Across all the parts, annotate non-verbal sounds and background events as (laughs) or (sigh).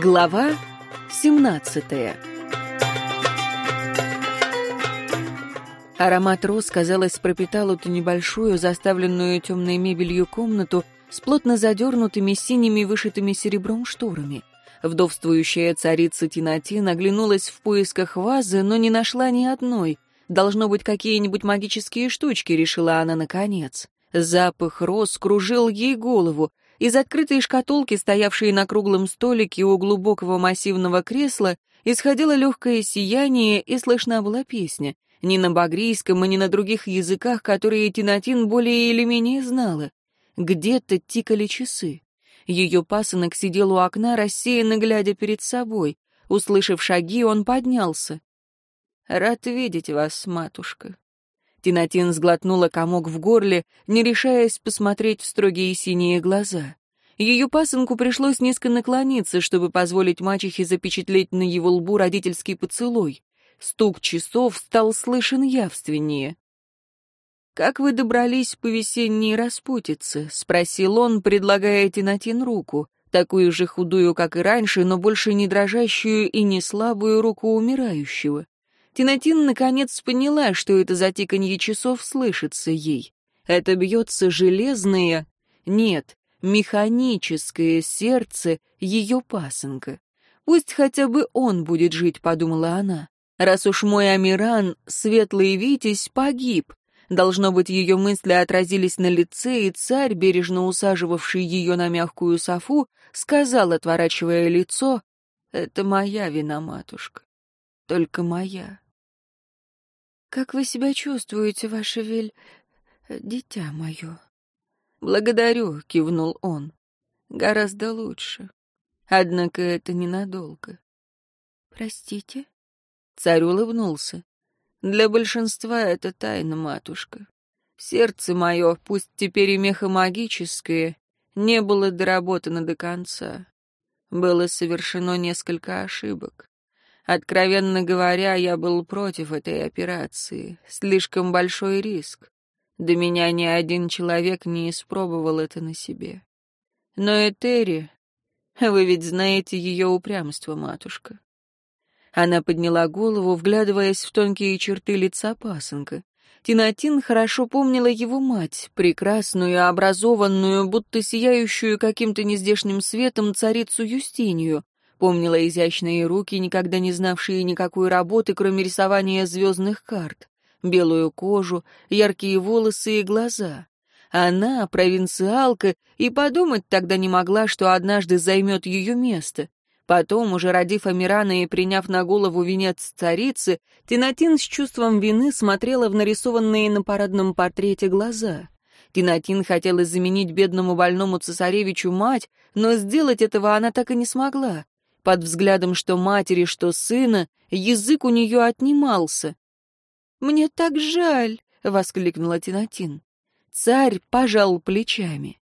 Глава 17 Аромат роз, казалось, пропитал эту небольшую, заставленную темной мебелью комнату с плотно задернутыми синими вышитыми серебром шторами. Вдовствующая царица Тинати наглянулась в поисках вазы, но не нашла ни одной. Должно быть, какие-нибудь магические штучки, решила она наконец. Запах роз кружил ей голову. Из открытой шкатулки, стоявшей на круглом столике у глубокого массивного кресла, исходило легкое сияние, и слышна была песня. Ни на багрийском и ни на других языках, которые Тинатин более или менее знала. Где-то тикали часы. Ее пасынок сидел у окна, рассеянно глядя перед собой. Услышав шаги, он поднялся. «Рад видеть вас, матушка». Тинатин сглотнула комок в горле, не решаясь посмотреть в строгие синие глаза. Ее пасынку пришлось низко наклониться, чтобы позволить мачехе запечатлеть на его лбу родительский поцелуй. Стук часов стал слышен явственнее. «Как вы добрались по весенней распутице?» — спросил он, предлагая Тинатин руку, такую же худую, как и раньше, но больше не дрожащую и не слабую руку умирающего. Тинатин наконец поняла, что это затиканье часов слышится ей. Это бьется железное, нет, механическое сердце ее пасынка. Пусть хотя бы он будет жить, подумала она. Раз уж мой Амиран, светлый Витязь, погиб. Должно быть, ее мысли отразились на лице, и царь, бережно усаживавший ее на мягкую софу, сказал, отворачивая лицо, «Это моя вина, матушка, только моя». «Как вы себя чувствуете, ваше вель... дитя мое?» «Благодарю», — кивнул он. «Гораздо лучше. Однако это ненадолго». «Простите?» Царь улыбнулся. «Для большинства это тайна, матушка. Сердце мое, пусть теперь и мехомагическое, не было доработано до конца. Было совершено несколько ошибок. Откровенно говоря, я был против этой операции. Слишком большой риск. До меня ни один человек не испробовал это на себе. Но Этери... Вы ведь знаете ее упрямство, матушка. Она подняла голову, вглядываясь в тонкие черты лица пасынка. Тинатин хорошо помнила его мать, прекрасную, образованную, будто сияющую каким-то нездешним светом царицу Юстинию, Помнила изящные руки, никогда не знавшие никакой работы, кроме рисования звездных карт, белую кожу, яркие волосы и глаза. Она, провинциалка, и подумать тогда не могла, что однажды займет ее место. Потом, уже родив Амирана и приняв на голову венец царицы, Тинатин с чувством вины смотрела в нарисованные на парадном портрете глаза. Тинатин хотела заменить бедному больному цесаревичу мать, но сделать этого она так и не смогла. Под взглядом что матери, что сына, язык у нее отнимался. «Мне так жаль!» — воскликнула Тинатин. Царь пожал плечами.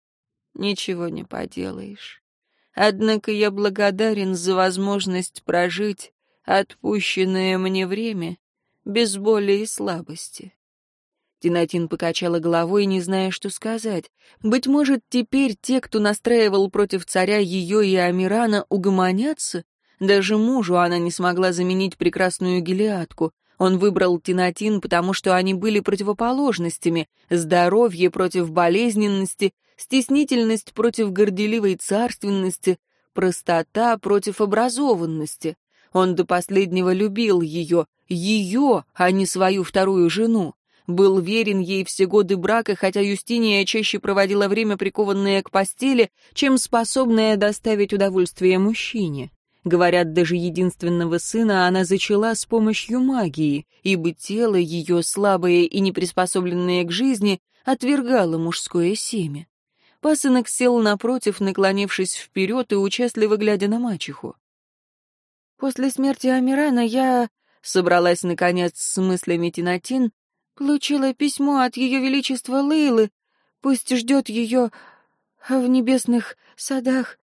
«Ничего не поделаешь. Однако я благодарен за возможность прожить отпущенное мне время без боли и слабости. Тинатин покачала головой, не зная, что сказать. Быть может, теперь те, кто настраивал против царя ее и Амирана, угомонятся? Даже мужу она не смогла заменить прекрасную гелиатку. Он выбрал Тинатин, потому что они были противоположностями. Здоровье против болезненности, стеснительность против горделивой царственности, простота против образованности. Он до последнего любил ее, ее, а не свою вторую жену был верен ей все годы брака, хотя Юстиния чаще проводила время прикованная к постели, чем способная доставить удовольствие мужчине. Говорят, даже единственного сына она зачала с помощью магии, ибо тело ее, слабое и неприспособленное к жизни, отвергало мужское семя. Пасынок сел напротив, наклонившись вперед и участливо глядя на мачеху. «После смерти Амирана я...» — собралась, наконец, с мыслями Тинатин, Получила письмо от Ее Величества Лейлы. Пусть ждет ее в небесных садах.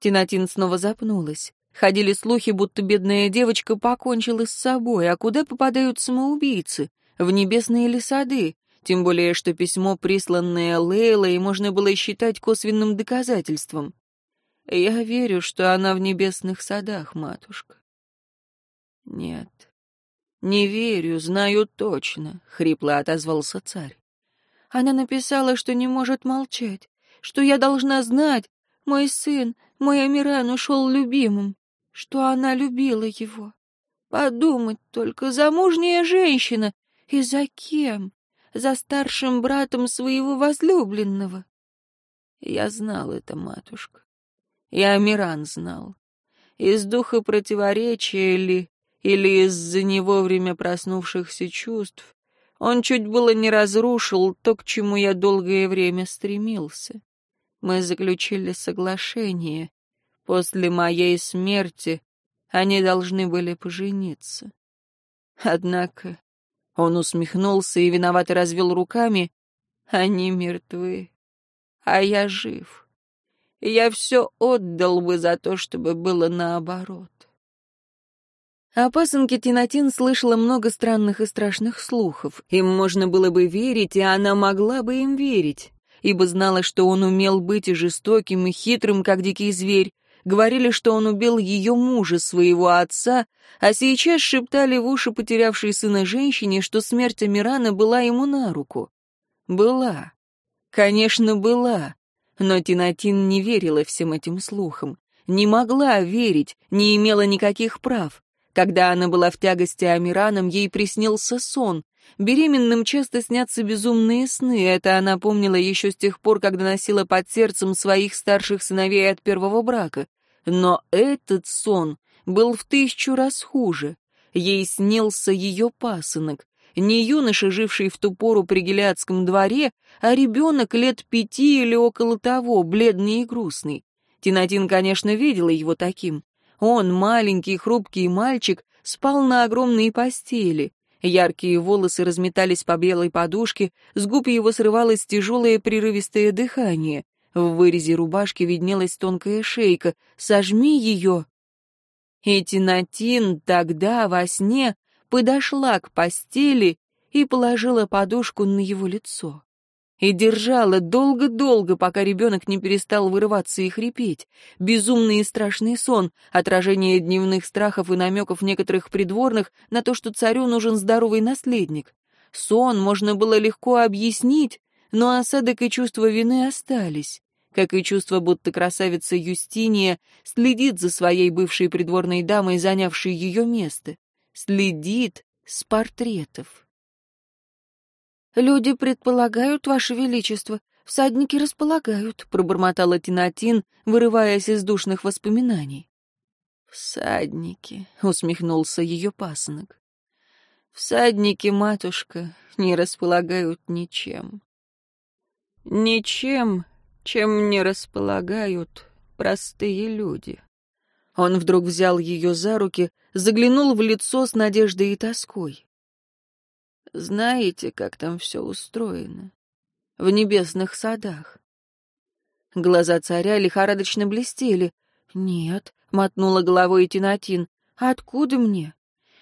Тинатин снова запнулась. Ходили слухи, будто бедная девочка покончила с собой. А куда попадают самоубийцы? В небесные ли сады? Тем более, что письмо, присланное Лейлой, можно было считать косвенным доказательством. Я верю, что она в небесных садах, матушка. Нет, не верю, знаю точно, — хрипло отозвался царь. Она написала, что не может молчать, что я должна знать, мой сын, мой Амиран ушел любимым, что она любила его. Подумать только, замужняя женщина, и за кем? За старшим братом своего возлюбленного. Я знал это, матушка. И Амиран знал. Из духа противоречия ли, или из-за не вовремя проснувшихся чувств, он чуть было не разрушил то, к чему я долгое время стремился. Мы заключили соглашение. После моей смерти они должны были пожениться. Однако он усмехнулся и виновато развел руками. Они мертвы, а я жив. Я все отдал бы за то, чтобы было наоборот. О пасынке Тинатин слышала много странных и страшных слухов. Им можно было бы верить, и она могла бы им верить, ибо знала, что он умел быть и жестоким, и хитрым, как дикий зверь. Говорили, что он убил ее мужа, своего отца, а сейчас шептали в уши потерявшей сына женщине, что смерть Амирана была ему на руку. Была. Конечно, была. Но Тинатин не верила всем этим слухам. Не могла верить, не имела никаких прав. Когда она была в тягости Амираном, ей приснился сон. Беременным часто снятся безумные сны, это она помнила еще с тех пор, когда носила под сердцем своих старших сыновей от первого брака. Но этот сон был в тысячу раз хуже. Ей снился ее пасынок, не юноша, живший в ту пору при Гелиадском дворе, а ребенок лет пяти или около того, бледный и грустный. Тинатин, конечно, видела его таким. Он, маленький хрупкий мальчик, спал на огромной постели. Яркие волосы разметались по белой подушке, с губ его срывалось тяжелое прерывистое дыхание. В вырезе рубашки виднелась тонкая шейка. «Сожми ее!» И Тинатин тогда, во сне, подошла к постели и положила подушку на его лицо и держала долго-долго, пока ребенок не перестал вырываться и хрипеть. Безумный и страшный сон, отражение дневных страхов и намеков некоторых придворных на то, что царю нужен здоровый наследник. Сон можно было легко объяснить, но осадок и чувство вины остались. Как и чувство, будто красавица Юстиния следит за своей бывшей придворной дамой, занявшей ее место. Следит с портретов. «Люди предполагают, Ваше Величество, всадники располагают», — пробормотала Тинатин, вырываясь из душных воспоминаний. «Всадники», — усмехнулся ее пасынок. «Всадники, матушка, не располагают ничем. Ничем, чем не располагают простые люди». Он вдруг взял ее за руки, заглянул в лицо с надеждой и тоской. Знаете, как там все устроено? В небесных садах. Глаза царя лихорадочно блестели. «Нет», — мотнула головой Тинатин, — «откуда мне?»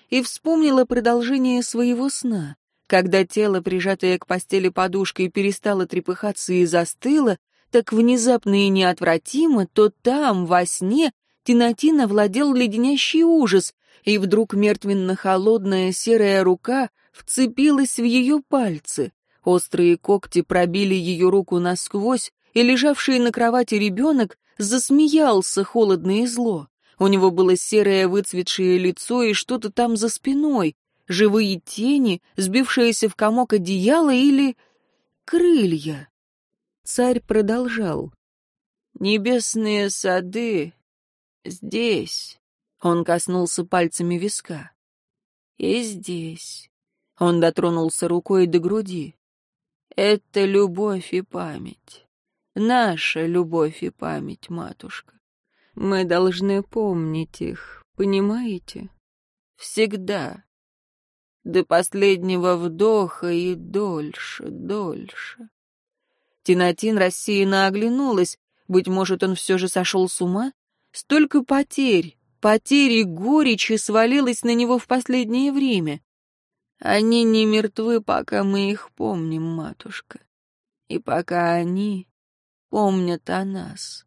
И вспомнила продолжение своего сна. Когда тело, прижатое к постели подушкой, перестало трепыхаться и застыло, так внезапно и неотвратимо, то там, во сне, Тинатин владел леденящий ужас, и вдруг мертвенно-холодная серая рука вцепилась в ее пальцы. Острые когти пробили ее руку насквозь, и лежавший на кровати ребенок засмеялся холодно и зло. У него было серое выцветшее лицо и что-то там за спиной, живые тени, сбившиеся в комок одеяла или крылья. Царь продолжал. «Небесные сады здесь». Он коснулся пальцами виска. «И здесь. Он дотронулся рукой до груди. «Это любовь и память. Наша любовь и память, матушка. Мы должны помнить их, понимаете? Всегда. До последнего вдоха и дольше, дольше». Тинатин рассеянно оглянулась. Быть может, он все же сошел с ума? Столько потерь, потерь и горечи свалилось на него в последнее время. Они не мертвы, пока мы их помним, матушка. И пока они помнят о нас.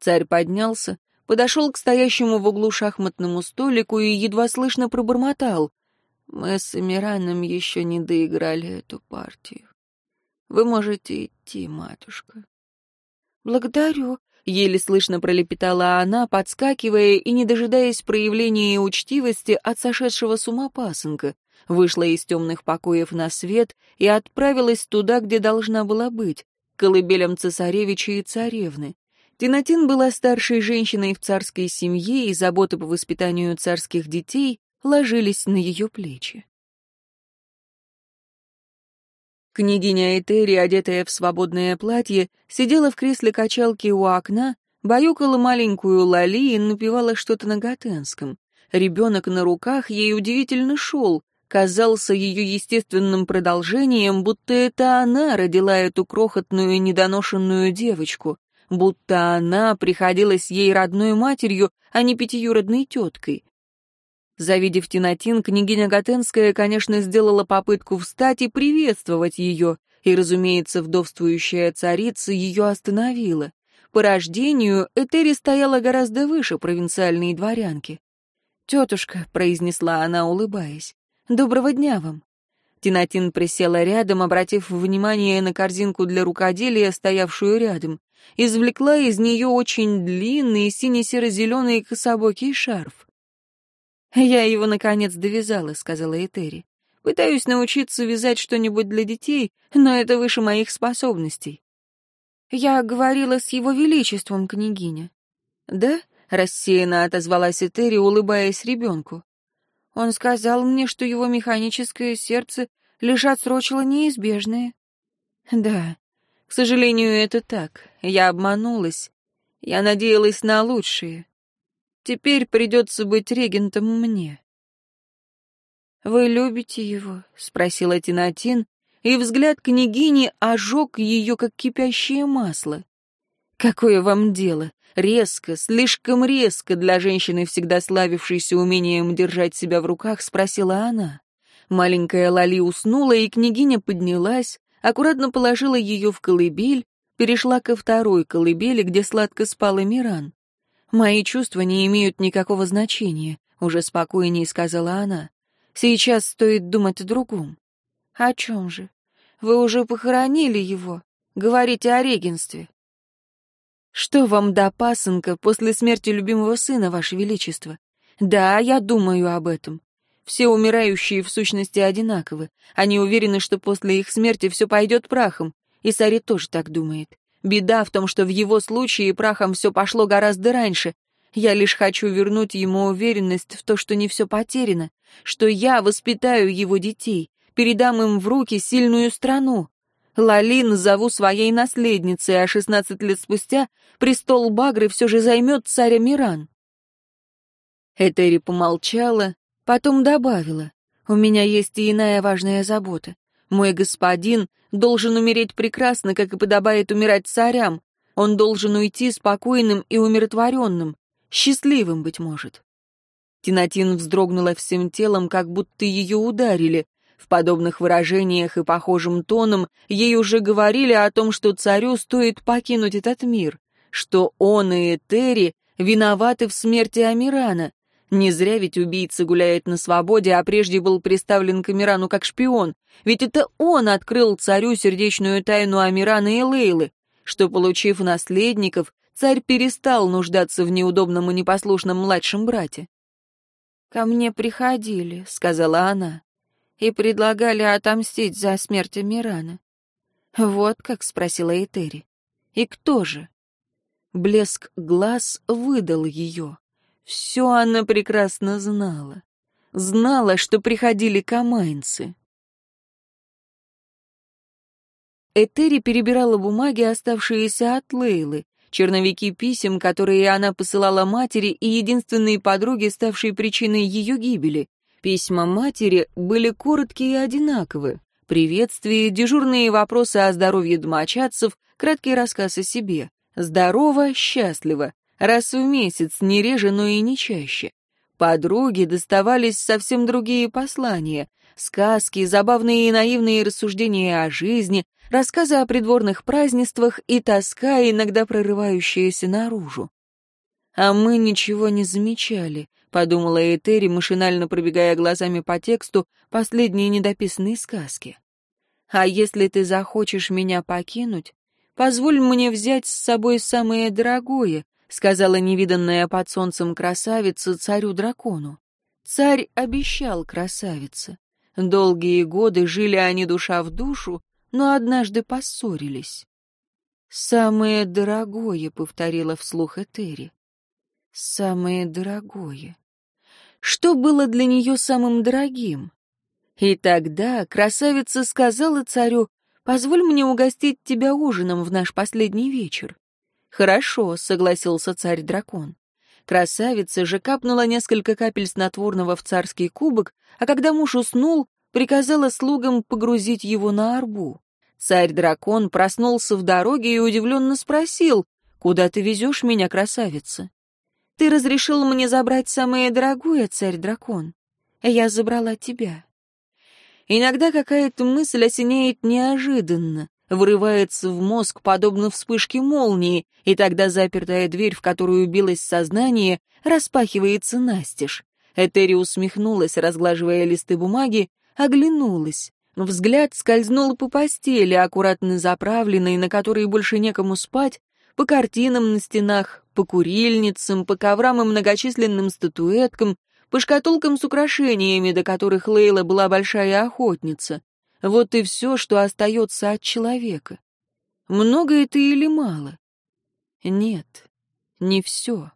Царь поднялся, подошел к стоящему в углу шахматному столику и едва слышно пробормотал. «Мы с Эмираном еще не доиграли эту партию. Вы можете идти, матушка». «Благодарю», — еле слышно пролепетала она, подскакивая и не дожидаясь проявления учтивости от сошедшего с ума пасынка, вышла из темных покоев на свет и отправилась туда, где должна была быть, колыбелям цесаревича и царевны. Тинатин была старшей женщиной в царской семье, и заботы по воспитанию царских детей ложились на ее плечи. Княгиня Этери, одетая в свободное платье, сидела в кресле качалки у окна, баюкала маленькую Лали и напевала что-то на готенском. Ребенок на руках ей удивительно шел, казался ее естественным продолжением, будто это она родила эту крохотную недоношенную девочку, будто она приходилась ей родной матерью, а не пятиюродной теткой. Завидев Тинатин, княгиня Готенская, конечно, сделала попытку встать и приветствовать ее, и, разумеется, вдовствующая царица ее остановила. По рождению Этери стояла гораздо выше провинциальной дворянки. «Тетушка», — произнесла она, улыбаясь, Доброго дня вам». Тинатин присела рядом, обратив внимание на корзинку для рукоделия, стоявшую рядом. Извлекла из нее очень длинный сине-серо-зеленый кособокий шарф. «Я его, наконец, довязала», — сказала Этери. «Пытаюсь научиться вязать что-нибудь для детей, но это выше моих способностей». «Я говорила с его величеством, княгиня». «Да?» — рассеянно отозвалась Этери, улыбаясь ребенку. Он сказал мне, что его механическое сердце лишь отсрочило неизбежное. Да, к сожалению, это так. Я обманулась. Я надеялась на лучшее. Теперь придется быть регентом мне. «Вы любите его?» — спросила Тинатин, и взгляд княгини ожег ее, как кипящее масло. «Какое вам дело? Резко, слишком резко для женщины, всегда славившейся умением держать себя в руках, спросила она. Маленькая Лали уснула, и княгиня поднялась, аккуратно положила ее в колыбель, перешла ко второй колыбели, где сладко спал Эмиран. «Мои чувства не имеют никакого значения», — уже спокойнее сказала она. «Сейчас стоит думать о другом». «О чем же? Вы уже похоронили его. Говорите о регенстве». «Что вам до пасынка после смерти любимого сына, Ваше Величество? Да, я думаю об этом. Все умирающие в сущности одинаковы. Они уверены, что после их смерти все пойдет прахом. И Сари тоже так думает. Беда в том, что в его случае прахом все пошло гораздо раньше. Я лишь хочу вернуть ему уверенность в то, что не все потеряно, что я воспитаю его детей, передам им в руки сильную страну. Лалин зову своей наследницей, а шестнадцать лет спустя престол Багры все же займет царя Миран. Этери помолчала, потом добавила, «У меня есть и иная важная забота. Мой господин должен умереть прекрасно, как и подобает умирать царям. Он должен уйти спокойным и умиротворенным, счастливым, быть может». Тинатин вздрогнула всем телом, как будто ее ударили. В подобных выражениях и похожим тоном ей уже говорили о том, что царю стоит покинуть этот мир, что он и Этери виноваты в смерти Амирана. Не зря ведь убийца гуляет на свободе, а прежде был представлен к Амирану как шпион. Ведь это он открыл царю сердечную тайну Амирана и Лейлы, что, получив наследников, царь перестал нуждаться в неудобном и непослушном младшем брате. «Ко мне приходили», — сказала она и предлагали отомстить за смерть Мирана. «Вот как?» — спросила Этери. «И кто же?» Блеск глаз выдал ее. Все она прекрасно знала. Знала, что приходили камайнцы. Этери перебирала бумаги, оставшиеся от Лейлы, черновики писем, которые она посылала матери и единственной подруге, ставшей причиной ее гибели. Письма матери были короткие и одинаковы. Приветствие, дежурные вопросы о здоровье домочадцев, краткий рассказ о себе. Здорово, счастливо. Раз в месяц, не реже, но и не чаще. Подруге доставались совсем другие послания. Сказки, забавные и наивные рассуждения о жизни, рассказы о придворных празднествах и тоска, иногда прорывающаяся наружу. «А мы ничего не замечали», — подумала Этери, машинально пробегая глазами по тексту последние недописанные сказки. «А если ты захочешь меня покинуть, позволь мне взять с собой самое дорогое», — сказала невиданная под солнцем красавица царю-дракону. Царь обещал красавице. Долгие годы жили они душа в душу, но однажды поссорились. «Самое дорогое», — повторила вслух Этери. «Самое дорогое». Что было для нее самым дорогим? И тогда красавица сказала царю, «Позволь мне угостить тебя ужином в наш последний вечер». «Хорошо», — согласился царь-дракон. Красавица же капнула несколько капель снотворного в царский кубок, а когда муж уснул, приказала слугам погрузить его на арбу. Царь-дракон проснулся в дороге и удивленно спросил, «Куда ты везешь меня, красавица?» «Ты разрешил мне забрать самое дорогое, царь-дракон. Я забрала тебя». Иногда какая-то мысль осеняет неожиданно, вырывается в мозг, подобно вспышке молнии, и тогда запертая дверь, в которую билось сознание, распахивается настежь. Этери усмехнулась, разглаживая листы бумаги, оглянулась. Взгляд скользнул по постели, аккуратно заправленной, на которой больше некому спать, по картинам на стенах, по курильницам, по коврам и многочисленным статуэткам, по шкатулкам с украшениями, до которых Лейла была большая охотница. Вот и все, что остается от человека. Много это или мало? Нет, не все.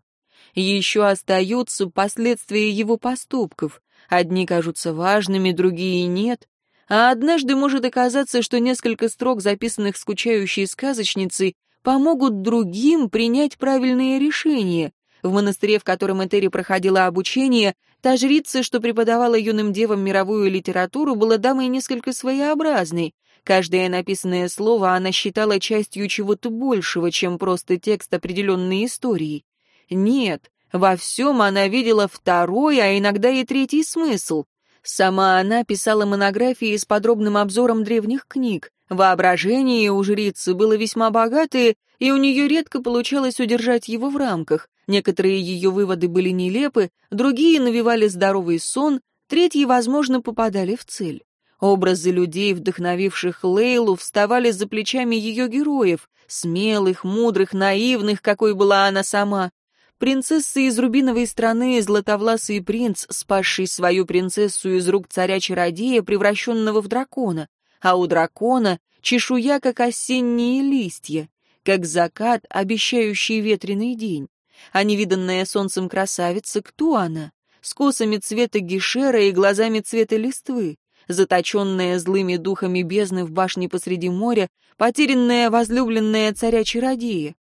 Еще остаются последствия его поступков. Одни кажутся важными, другие нет. А однажды может оказаться, что несколько строк, записанных скучающей сказочницей, помогут другим принять правильные решения. В монастыре, в котором Этери проходила обучение, Та жрица, что преподавала юным девам мировую литературу, была дамой несколько своеобразной. Каждое написанное слово она считала частью чего-то большего, чем просто текст определенной истории. Нет, во всем она видела второй, а иногда и третий смысл. Сама она писала монографии с подробным обзором древних книг. Воображение у жрицы было весьма богатое, и у нее редко получалось удержать его в рамках. Некоторые ее выводы были нелепы, другие навевали здоровый сон, третьи, возможно, попадали в цель. Образы людей, вдохновивших Лейлу, вставали за плечами ее героев, смелых, мудрых, наивных, какой была она сама. Принцесса из рубиновой страны, златовласый принц, спасший свою принцессу из рук царя-чародея, превращенного в дракона, а у дракона чешуя, как осенние листья, как закат, обещающий ветреный день. А невиданная солнцем красавица, кто она? С косами цвета гишера и глазами цвета листвы, заточенная злыми духами бездны в башне посреди моря, потерянная возлюбленная царя-чародея.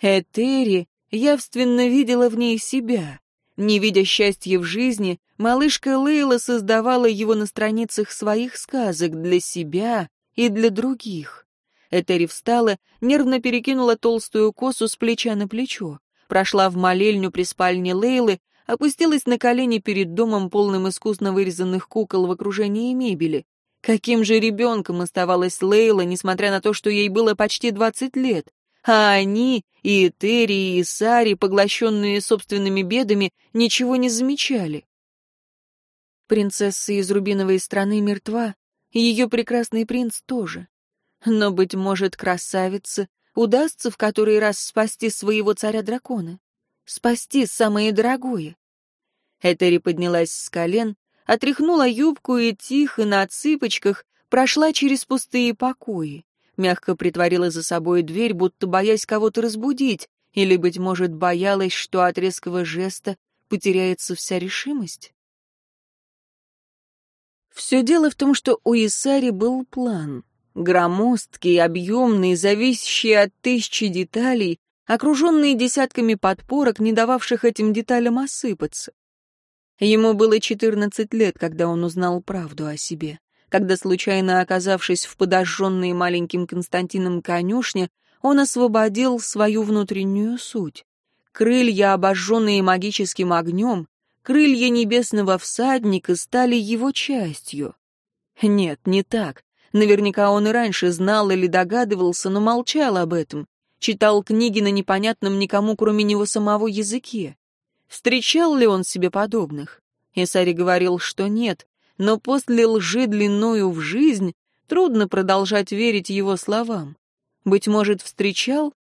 Этери явственно видела в ней себя. Не видя счастья в жизни, малышка Лейла создавала его на страницах своих сказок для себя и для других. Этери встала, нервно перекинула толстую косу с плеча на плечо прошла в молельню при спальне Лейлы, опустилась на колени перед домом, полным искусно вырезанных кукол в окружении мебели. Каким же ребенком оставалась Лейла, несмотря на то, что ей было почти двадцать лет? А они, и Этери, и Сари, поглощенные собственными бедами, ничего не замечали. Принцесса из Рубиновой страны мертва, ее прекрасный принц тоже. Но, быть может, красавица удастся в который раз спасти своего царя-дракона? Спасти самое дорогое? Этери поднялась с колен, отряхнула юбку и тихо на цыпочках прошла через пустые покои, мягко притворила за собой дверь, будто боясь кого-то разбудить, или, быть может, боялась, что от резкого жеста потеряется вся решимость? Все дело в том, что у Исари был план. Громоздкий, объемный, зависящий от тысячи деталей, окруженный десятками подпорок, не дававших этим деталям осыпаться. Ему было 14 лет, когда он узнал правду о себе. Когда, случайно оказавшись в подожженной маленьким Константином конюшне, он освободил свою внутреннюю суть. Крылья, обожженные магическим огнем, крылья небесного всадника стали его частью. Нет, не так. Наверняка он и раньше знал или догадывался, но молчал об этом. Читал книги на непонятном никому, кроме него самого, языке. Встречал ли он себе подобных? Исари говорил, что нет, но после лжи длиною в жизнь трудно продолжать верить его словам. Быть может, встречал?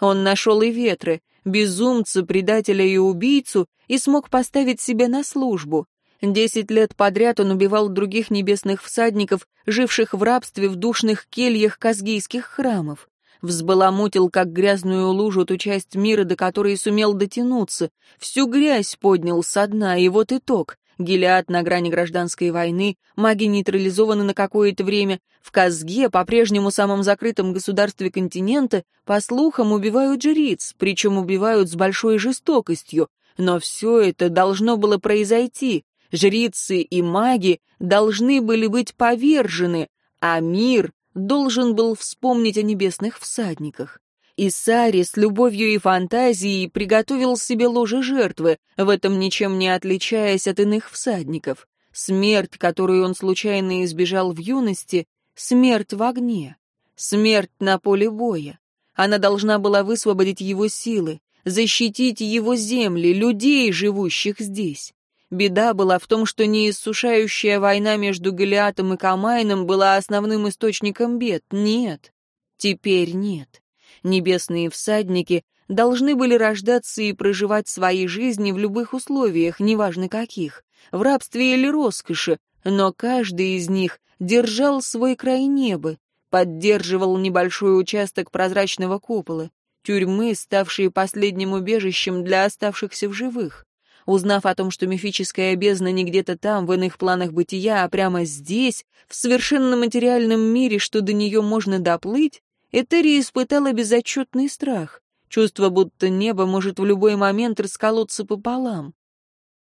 Он нашел и ветры, безумца, предателя и убийцу, и смог поставить себя на службу. Десять лет подряд он убивал других небесных всадников, живших в рабстве в душных кельях казгийских храмов. Взбаламутил, как грязную лужу, ту часть мира, до которой сумел дотянуться. Всю грязь поднял со дна, и вот итог. Гелиад на грани гражданской войны, маги нейтрализованы на какое-то время. В Казге, по-прежнему самом закрытом государстве континента, по слухам, убивают жриц, причем убивают с большой жестокостью. Но все это должно было произойти. Жрицы и маги должны были быть повержены, а мир должен был вспомнить о небесных всадниках. Исари с любовью и фантазией приготовил себе ложе жертвы, в этом ничем не отличаясь от иных всадников. Смерть, которую он случайно избежал в юности, смерть в огне, смерть на поле боя. Она должна была высвободить его силы, защитить его земли, людей, живущих здесь. Беда была в том, что неиссушающая война между Голиатом и Камайном была основным источником бед. Нет, теперь нет. Небесные всадники должны были рождаться и проживать свои жизни в любых условиях, неважно каких, в рабстве или роскоши, но каждый из них держал свой край неба, поддерживал небольшой участок прозрачного купола, тюрьмы, ставшие последним убежищем для оставшихся в живых. Узнав о том, что мифическая бездна не где-то там, в иных планах бытия, а прямо здесь, в совершенно материальном мире, что до нее можно доплыть, Этери испытала безотчетный страх, чувство, будто небо может в любой момент расколоться пополам.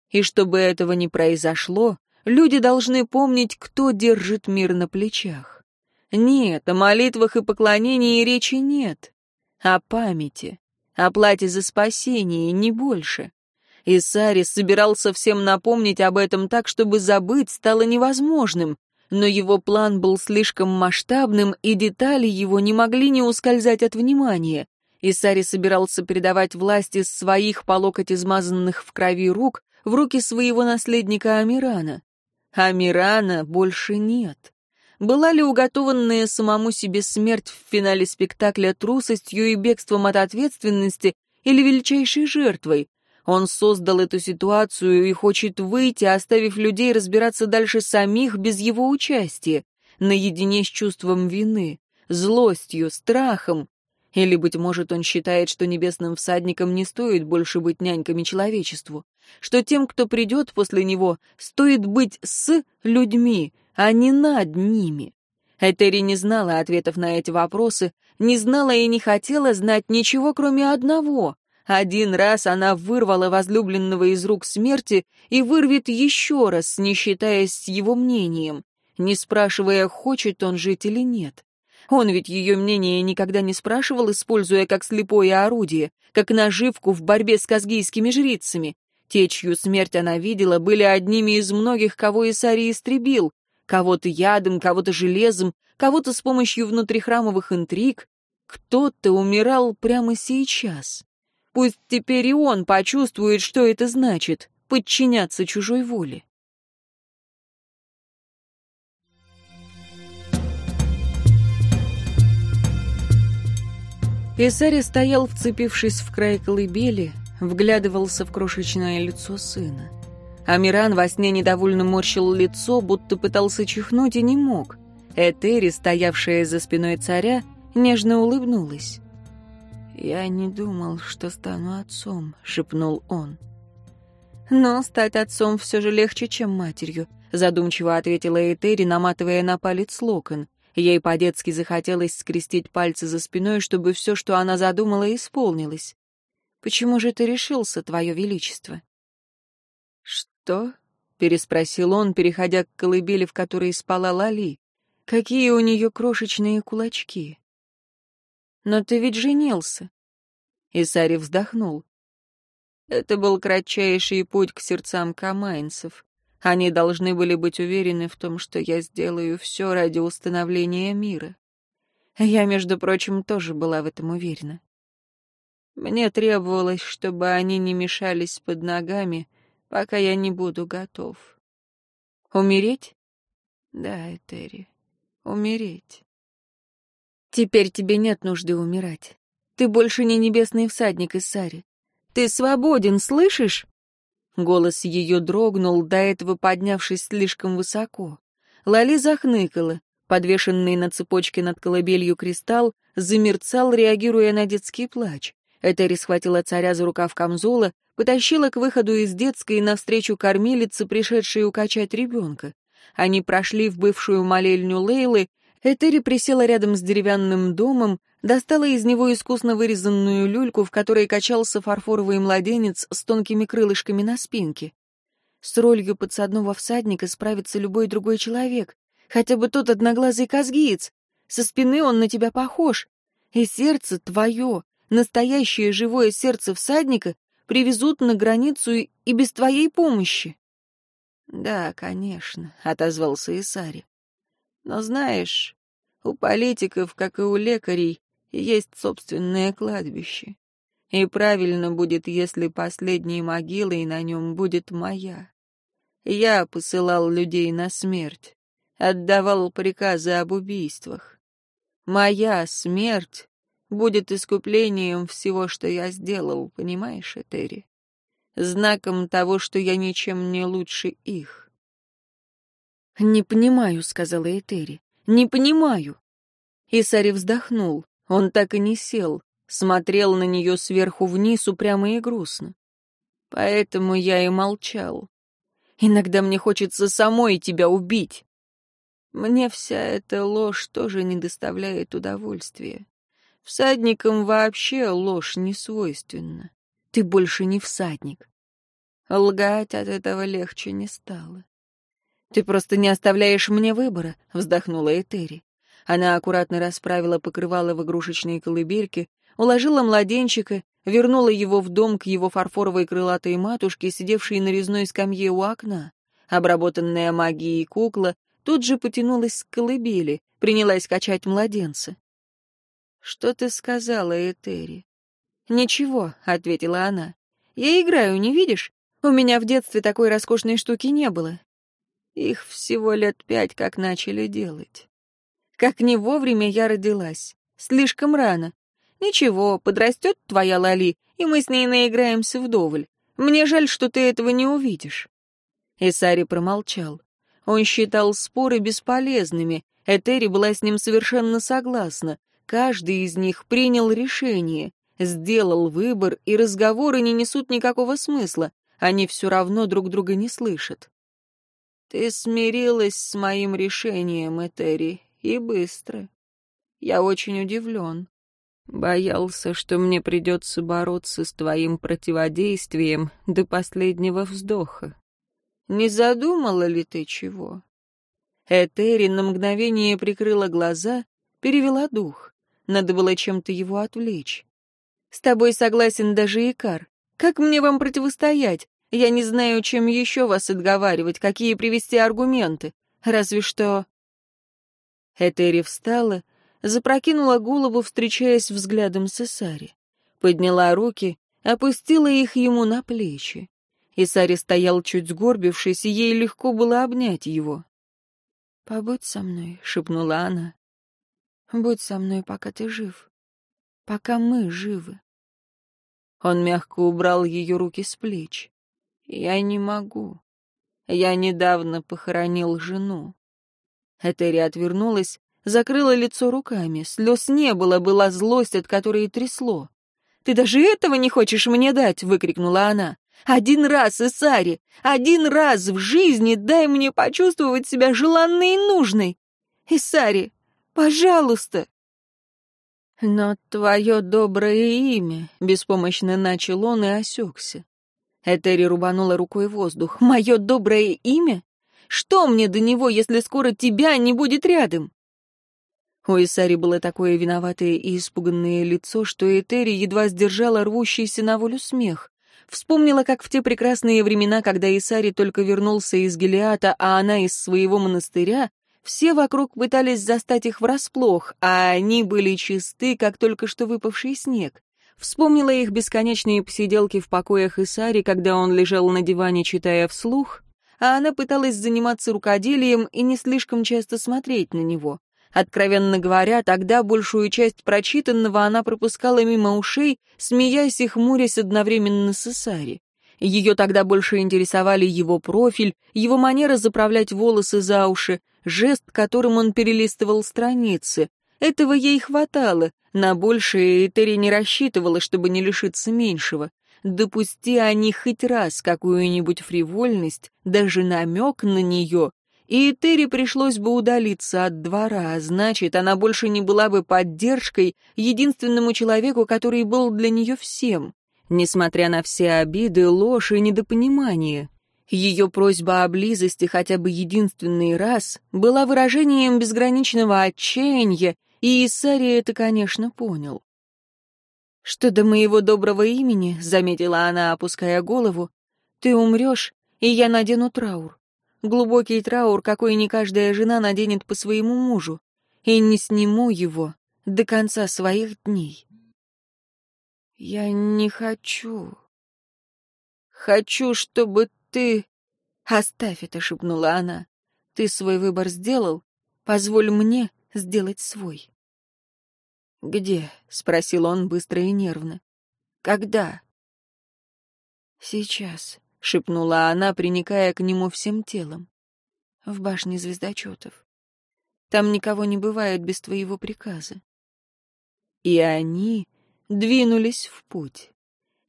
И чтобы этого не произошло, люди должны помнить, кто держит мир на плечах. Нет, о молитвах и поклонении речи нет. О памяти, о плате за спасение, не больше. И Сарис собирался всем напомнить об этом так, чтобы забыть стало невозможным, но его план был слишком масштабным, и детали его не могли не ускользать от внимания. Исари собирался передавать власть из своих по локоть измазанных в крови рук в руки своего наследника Амирана. Амирана больше нет. Была ли уготованная самому себе смерть в финале спектакля трусостью и бегством от ответственности или величайшей жертвой, он создал эту ситуацию и хочет выйти, оставив людей разбираться дальше самих без его участия, наедине с чувством вины, злостью, страхом. Или, быть может, он считает, что небесным всадникам не стоит больше быть няньками человечеству, что тем, кто придет после него, стоит быть с людьми, а не над ними. Этери не знала ответов на эти вопросы, не знала и не хотела знать ничего, кроме одного один раз она вырвала возлюбленного из рук смерти и вырвет еще раз, не считаясь с его мнением, не спрашивая, хочет он жить или нет. Он ведь ее мнение никогда не спрашивал, используя как слепое орудие, как наживку в борьбе с казгийскими жрицами. Те, чью смерть она видела, были одними из многих, кого Исари истребил. Кого-то ядом, кого-то железом, кого-то с помощью внутрихрамовых интриг. Кто-то умирал прямо сейчас. Пусть теперь и он почувствует, что это значит — подчиняться чужой воле. Исари стоял, вцепившись в край колыбели, вглядывался в крошечное лицо сына. Амиран во сне недовольно морщил лицо, будто пытался чихнуть и не мог. Этери, стоявшая за спиной царя, нежно улыбнулась. «Я не думал, что стану отцом», — шепнул он. «Но стать отцом все же легче, чем матерью», — задумчиво ответила Этери, наматывая на палец локон. Ей по-детски захотелось скрестить пальцы за спиной, чтобы все, что она задумала, исполнилось. «Почему же ты решился, Твое Величество?» «Что?» — переспросил он, переходя к колыбели, в которой спала Лали. «Какие у нее крошечные кулачки!» «Но ты ведь женился». Исари вздохнул. Это был кратчайший путь к сердцам камайнцев. Они должны были быть уверены в том, что я сделаю все ради установления мира. Я, между прочим, тоже была в этом уверена. Мне требовалось, чтобы они не мешались под ногами, пока я не буду готов. Умереть? Да, Этери, умереть. Теперь тебе нет нужды умирать. Ты больше не небесный всадник из Сари. Ты свободен, слышишь? Голос ее дрогнул, до этого поднявшись слишком высоко. Лали захныкала. Подвешенный на цепочке над колыбелью кристалл замерцал, реагируя на детский плач. Этери схватила царя за рукав камзола, потащила к выходу из детской навстречу кормилице, пришедшей укачать ребенка. Они прошли в бывшую молельню Лейлы, Этери присела рядом с деревянным домом, достала из него искусно вырезанную люльку, в которой качался фарфоровый младенец с тонкими крылышками на спинке. С ролью подсадного всадника справится любой другой человек, хотя бы тот одноглазый казгиец. Со спины он на тебя похож. И сердце твое, настоящее живое сердце всадника, привезут на границу и без твоей помощи. — Да, конечно, — отозвался Исари. Но знаешь, у политиков, как и у лекарей, есть собственное кладбище. И правильно будет, если последней могилой на нем будет моя. Я посылал людей на смерть, отдавал приказы об убийствах. Моя смерть будет искуплением всего, что я сделал, понимаешь, Этери? Знаком того, что я ничем не лучше их. «Не понимаю», — сказала Этери. «Не понимаю». Исари вздохнул. Он так и не сел. Смотрел на нее сверху вниз упрямо и грустно. Поэтому я и молчал. Иногда мне хочется самой тебя убить. Мне вся эта ложь тоже не доставляет удовольствия. Всадникам вообще ложь не свойственна. Ты больше не всадник. Лгать от этого легче не стало. «Ты просто не оставляешь мне выбора», — вздохнула Этери. Она аккуратно расправила покрывало в игрушечной колыбельке, уложила младенчика, вернула его в дом к его фарфоровой крылатой матушке, сидевшей на резной скамье у окна. Обработанная магией кукла тут же потянулась к колыбели, принялась качать младенца. «Что ты сказала, Этери?» «Ничего», — ответила она. «Я играю, не видишь? У меня в детстве такой роскошной штуки не было. Их всего лет пять как начали делать. Как не вовремя я родилась. Слишком рано. Ничего, подрастет твоя Лали, и мы с ней наиграемся вдоволь. Мне жаль, что ты этого не увидишь. Исари промолчал. Он считал споры бесполезными. Этери была с ним совершенно согласна. Каждый из них принял решение, сделал выбор, и разговоры не несут никакого смысла. Они все равно друг друга не слышат. Ты смирилась с моим решением, Этери, и быстро. Я очень удивлен. Боялся, что мне придется бороться с твоим противодействием до последнего вздоха. Не задумала ли ты чего? Этери на мгновение прикрыла глаза, перевела дух. Надо было чем-то его отвлечь. С тобой согласен даже Икар. Как мне вам противостоять? Я не знаю, чем еще вас отговаривать, какие привести аргументы. Разве что...» Этери встала, запрокинула голову, встречаясь взглядом с Исари. Подняла руки, опустила их ему на плечи. Исари стоял чуть сгорбившись, и ей легко было обнять его. «Побудь со мной», — шепнула она. «Будь со мной, пока ты жив. Пока мы живы». Он мягко убрал ее руки с плеч. Я не могу. Я недавно похоронил жену. Этери отвернулась, закрыла лицо руками. Слез не было, была злость, от которой трясло. «Ты даже этого не хочешь мне дать!» — выкрикнула она. «Один раз, Исари! Один раз в жизни дай мне почувствовать себя желанной и нужной! Исари, пожалуйста!» «Но твое доброе имя», — беспомощно начал он и осекся. Этери рубанула рукой воздух. «Мое доброе имя? Что мне до него, если скоро тебя не будет рядом?» У Исари было такое виноватое и испуганное лицо, что Этери едва сдержала рвущийся на волю смех. Вспомнила, как в те прекрасные времена, когда Исари только вернулся из Гелиата, а она из своего монастыря, все вокруг пытались застать их врасплох, а они были чисты, как только что выпавший снег. Вспомнила их бесконечные посиделки в покоях Исари, когда он лежал на диване, читая вслух, а она пыталась заниматься рукоделием и не слишком часто смотреть на него. Откровенно говоря, тогда большую часть прочитанного она пропускала мимо ушей, смеясь и хмурясь одновременно с Исари. Ее тогда больше интересовали его профиль, его манера заправлять волосы за уши, жест, которым он перелистывал страницы. Этого ей хватало, на большее Этери не рассчитывала, чтобы не лишиться меньшего. Допусти они хоть раз какую-нибудь фривольность, даже намек на нее, и Этери пришлось бы удалиться от двора, а значит, она больше не была бы поддержкой единственному человеку, который был для нее всем, несмотря на все обиды, ложь и недопонимание. Ее просьба о близости хотя бы единственный раз была выражением безграничного отчаяния, и Исари это, конечно, понял. «Что до моего доброго имени», — заметила она, опуская голову, — «ты умрешь, и я надену траур. Глубокий траур, какой не каждая жена наденет по своему мужу, и не сниму его до конца своих дней». «Я не хочу. Хочу, чтобы ты...» «Оставь это», — шепнула она. «Ты свой выбор сделал, позволь мне сделать свой». «Где?» — спросил он быстро и нервно. «Когда?» «Сейчас», — шепнула она, приникая к нему всем телом. «В башне звездочетов. Там никого не бывает без твоего приказа». И они двинулись в путь.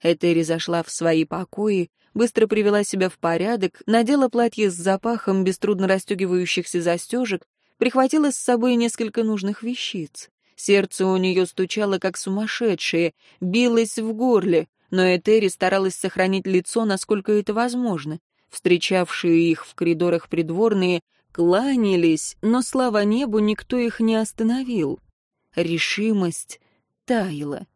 Этери зашла в свои покои, быстро привела себя в порядок, надела платье с запахом без трудно расстегивающихся застежек, прихватила с собой несколько нужных вещиц. Сердце у нее стучало, как сумасшедшее, билось в горле, но Этери старалась сохранить лицо, насколько это возможно. Встречавшие их в коридорах придворные кланялись, но, слава небу, никто их не остановил. Решимость таяла.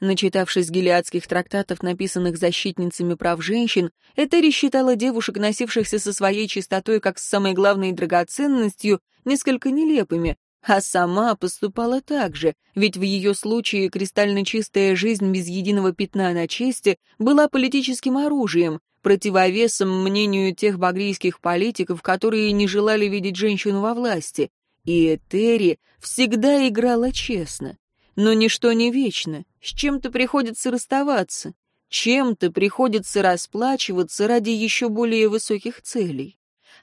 Начитавшись гелиадских трактатов, написанных защитницами прав женщин, Этери считала девушек, носившихся со своей чистотой как с самой главной драгоценностью, несколько нелепыми, а сама поступала так же, ведь в ее случае кристально чистая жизнь без единого пятна на чести была политическим оружием, противовесом мнению тех багрийских политиков, которые не желали видеть женщину во власти. И Этери всегда играла честно. Но ничто не вечно, с чем-то приходится расставаться, чем-то приходится расплачиваться ради еще более высоких целей.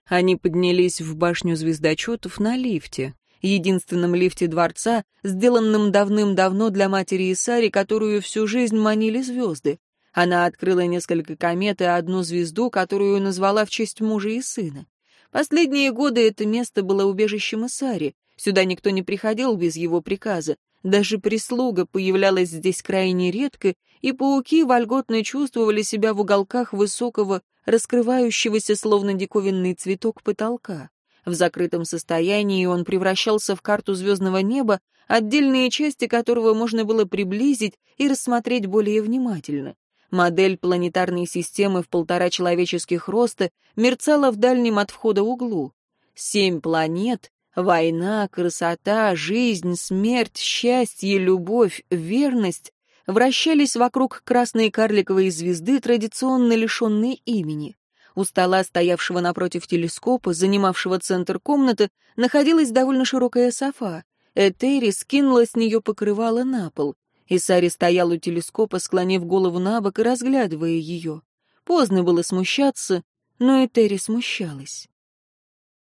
Они поднялись в башню звездочетов на лифте, единственном лифте дворца, сделанном давным-давно для матери Исари, которую всю жизнь манили звезды. Она открыла несколько комет и одну звезду, которую назвала в честь мужа и сына. Последние годы это место было убежищем Исари. Сюда никто не приходил без его приказа. Даже прислуга появлялась здесь крайне редко, и пауки вольготно чувствовали себя в уголках высокого, раскрывающегося словно диковинный цветок потолка. В закрытом состоянии он превращался в карту звездного неба, отдельные части которого можно было приблизить и рассмотреть более внимательно. Модель планетарной системы в полтора человеческих роста мерцала в дальнем от входа углу. Семь планет, Война, красота, жизнь, смерть, счастье, любовь, верность вращались вокруг красной карликовой звезды, традиционно лишенной имени. У стола, стоявшего напротив телескопа, занимавшего центр комнаты, находилась довольно широкая софа. Этери скинула с нее покрывало на пол. Исари стоял у телескопа, склонив голову на бок и разглядывая ее. Поздно было смущаться, но Этери смущалась.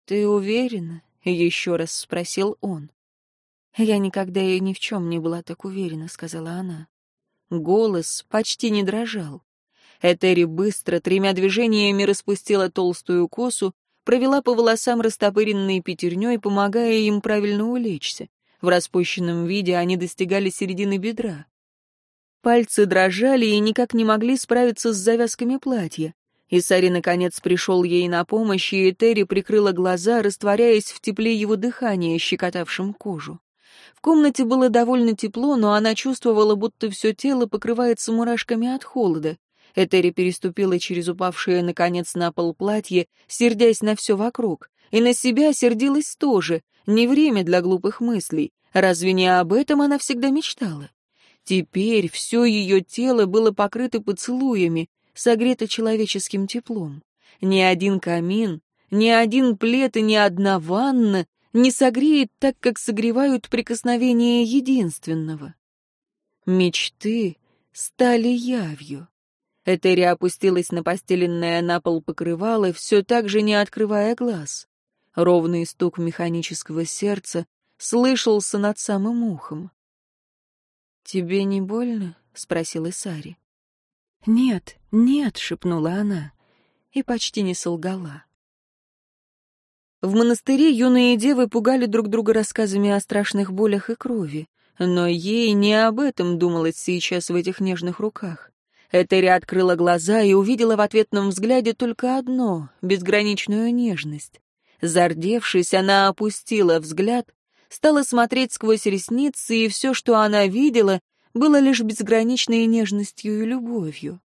«Ты уверена?» — еще раз спросил он. «Я никогда и ни в чем не была так уверена», — сказала она. Голос почти не дрожал. Этери быстро, тремя движениями распустила толстую косу, провела по волосам растопыренной пятерней, помогая им правильно улечься. В распущенном виде они достигали середины бедра. Пальцы дрожали и никак не могли справиться с завязками платья. Исари, наконец, пришел ей на помощь, и Этери прикрыла глаза, растворяясь в тепле его дыхания, щекотавшем кожу. В комнате было довольно тепло, но она чувствовала, будто все тело покрывается мурашками от холода. Этери переступила через упавшее, наконец, на пол платье, сердясь на все вокруг. И на себя сердилась тоже. Не время для глупых мыслей. Разве не об этом она всегда мечтала? Теперь все ее тело было покрыто поцелуями, согрето человеческим теплом. Ни один камин, ни один плед и ни одна ванна не согреет так, как согревают прикосновения единственного. Мечты стали явью. Этери опустилась на постеленное на пол покрывало, все так же не открывая глаз. Ровный стук механического сердца слышался над самым ухом. «Тебе не больно?» — спросил Исари. «Нет, нет», — шепнула она, и почти не солгала. В монастыре юные девы пугали друг друга рассказами о страшных болях и крови, но ей не об этом думалось сейчас в этих нежных руках. Этери открыла глаза и увидела в ответном взгляде только одно — безграничную нежность. Зардевшись, она опустила взгляд, стала смотреть сквозь ресницы, и все, что она видела, было лишь безграничной нежностью и любовью.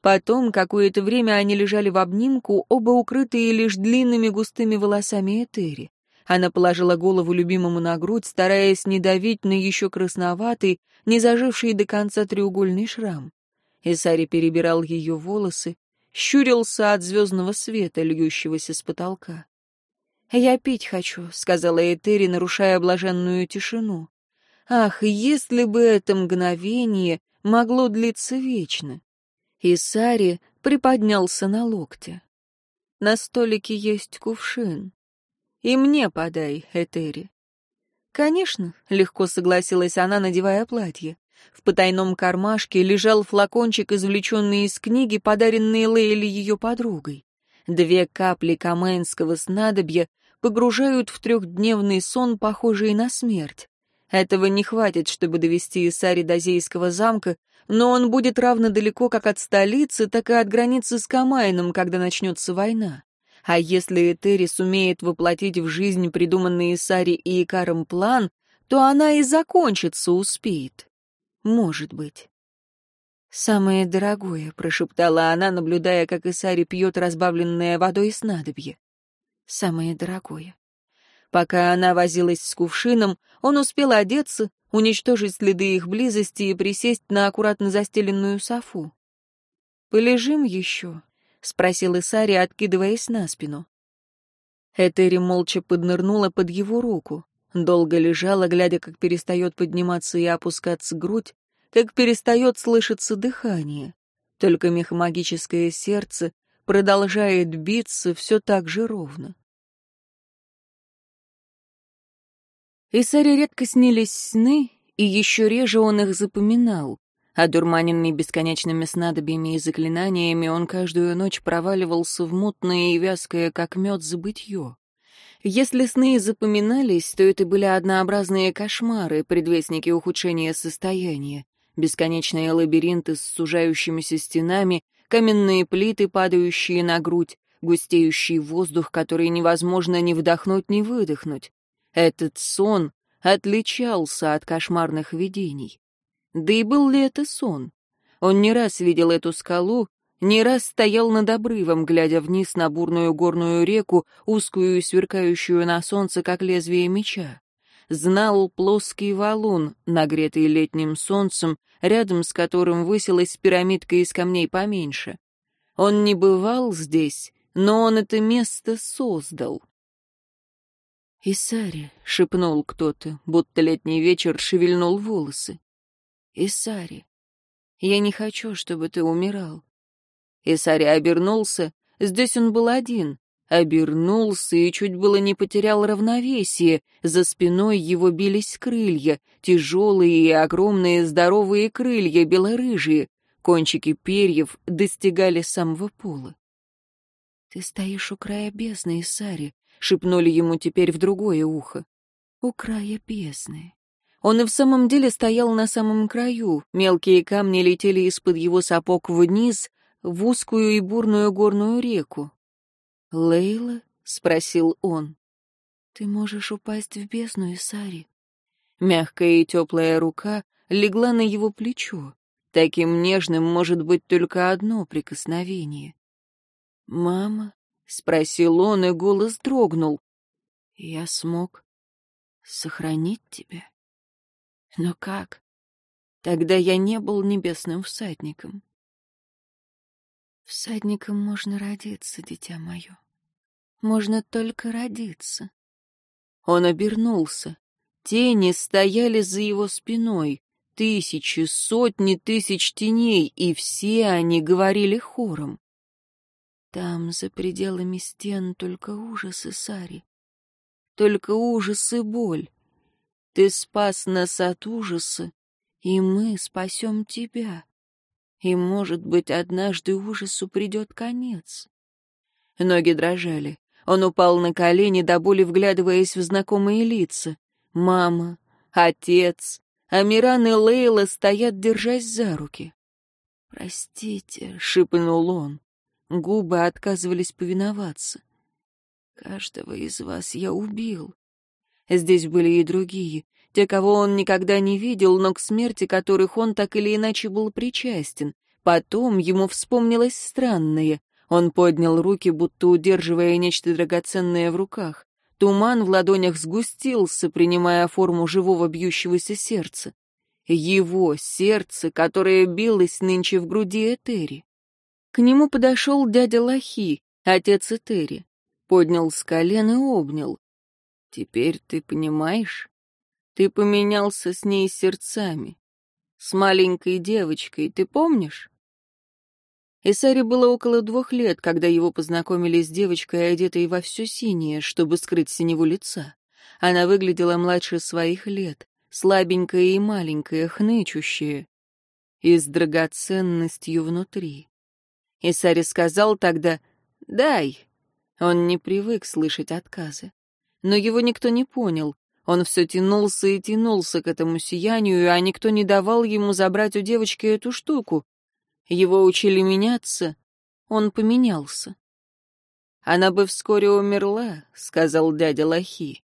Потом какое-то время они лежали в обнимку, оба укрытые лишь длинными густыми волосами Этери. Она положила голову любимому на грудь, стараясь не давить на еще красноватый, не заживший до конца треугольный шрам. Исари перебирал ее волосы, щурился от звездного света, льющегося с потолка. «Я пить хочу», — сказала Этери, нарушая блаженную тишину. «Ах, если бы это мгновение могло длиться вечно!» Исари приподнялся на локте. «На столике есть кувшин. И мне подай, Этери». «Конечно», — легко согласилась она, надевая платье. В потайном кармашке лежал флакончик, извлеченный из книги, подаренный Лейли ее подругой. Две капли каменского снадобья погружают в трехдневный сон, похожий на смерть. Этого не хватит, чтобы довести Исари до Зейского замка, но он будет равно далеко как от столицы, так и от границы с Камайном, когда начнется война. А если Этери сумеет воплотить в жизнь придуманный Исари и Икаром план, то она и закончиться успеет. Может быть. «Самое дорогое», — прошептала она, наблюдая, как Исари пьет разбавленное водой снадобье. «Самое дорогое». Пока она возилась с кувшином, он успел одеться, уничтожить следы их близости и присесть на аккуратно застеленную софу. «Полежим еще?» — спросил Исари, откидываясь на спину. Этери молча поднырнула под его руку. Долго лежала, глядя, как перестает подниматься и опускаться грудь, как перестает слышаться дыхание. Только мехмагическое сердце продолжает биться все так же ровно. Исаре редко снились сны, и еще реже он их запоминал. Одурманенный бесконечными снадобьями и заклинаниями, он каждую ночь проваливался в мутное и вязкое, как мед, забытье. Если сны запоминались, то это были однообразные кошмары, предвестники ухудшения состояния. Бесконечные лабиринты с сужающимися стенами, каменные плиты, падающие на грудь, густеющий воздух, который невозможно ни вдохнуть, ни выдохнуть. Этот сон отличался от кошмарных видений. Да и был ли это сон? Он не раз видел эту скалу, не раз стоял над обрывом, глядя вниз на бурную горную реку, узкую и сверкающую на солнце, как лезвие меча. Знал плоский валун, нагретый летним солнцем, рядом с которым высилась пирамидка из камней поменьше. Он не бывал здесь, но он это место создал. «Исари», — шепнул кто-то, будто летний вечер шевельнул волосы. «Исари, я не хочу, чтобы ты умирал. Исари обернулся. Здесь он был один. Обернулся и чуть было не потерял равновесие. За спиной его бились крылья, тяжелые и огромные здоровые крылья, белорыжие. Кончики перьев достигали самого пола. «Ты стоишь у края бездны, Исари», — шепнули ему теперь в другое ухо. «У края бездны». Он и в самом деле стоял на самом краю. Мелкие камни летели из-под его сапог вниз, в узкую и бурную горную реку. «Лейла?» — спросил он. «Ты можешь упасть в бездну, Исари. Мягкая и теплая рука легла на его плечо. Таким нежным может быть только одно прикосновение. «Мама?» — спросил он, и голос дрогнул. «Я смог сохранить тебя?» «Но как? Тогда я не был небесным всадником». «Всадником можно родиться, дитя мое. Можно только родиться». Он обернулся. Тени стояли за его спиной, тысячи, сотни тысяч теней, и все они говорили хором. Там, за пределами стен, только ужас и Сари. Только ужас и боль. Ты спас нас от ужаса, и мы спасем тебя. И, может быть, однажды ужасу придет конец. Ноги дрожали. Он упал на колени, до боли вглядываясь в знакомые лица. Мама, отец, Амиран и Лейла стоят, держась за руки. «Простите», — шепнул он. Губы отказывались повиноваться. «Каждого из вас я убил». Здесь были и другие, те, кого он никогда не видел, но к смерти которых он так или иначе был причастен. Потом ему вспомнилось странное. Он поднял руки, будто удерживая нечто драгоценное в руках. Туман в ладонях сгустился, принимая форму живого бьющегося сердца. Его сердце, которое билось нынче в груди Этери. К нему подошел дядя Лахи, отец Этери. Поднял с колен и обнял. «Теперь ты понимаешь? Ты поменялся с ней сердцами. С маленькой девочкой, ты помнишь?» Исаре было около двух лет, когда его познакомили с девочкой, одетой во все синее, чтобы скрыть синеву лица. Она выглядела младше своих лет, слабенькая и маленькая, хнычущая, и с драгоценностью внутри. Исари сказал тогда «дай». Он не привык слышать отказы. Но его никто не понял. Он все тянулся и тянулся к этому сиянию, а никто не давал ему забрать у девочки эту штуку, его учили меняться, он поменялся. «Она бы вскоре умерла», — сказал дядя Лохи.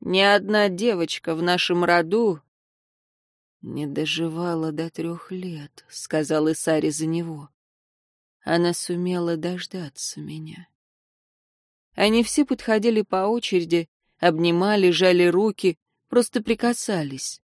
«Ни одна девочка в нашем роду не доживала до трех лет», — сказал Исари за него. Она сумела дождаться меня. Они все подходили по очереди, обнимали, жали руки, просто прикасались.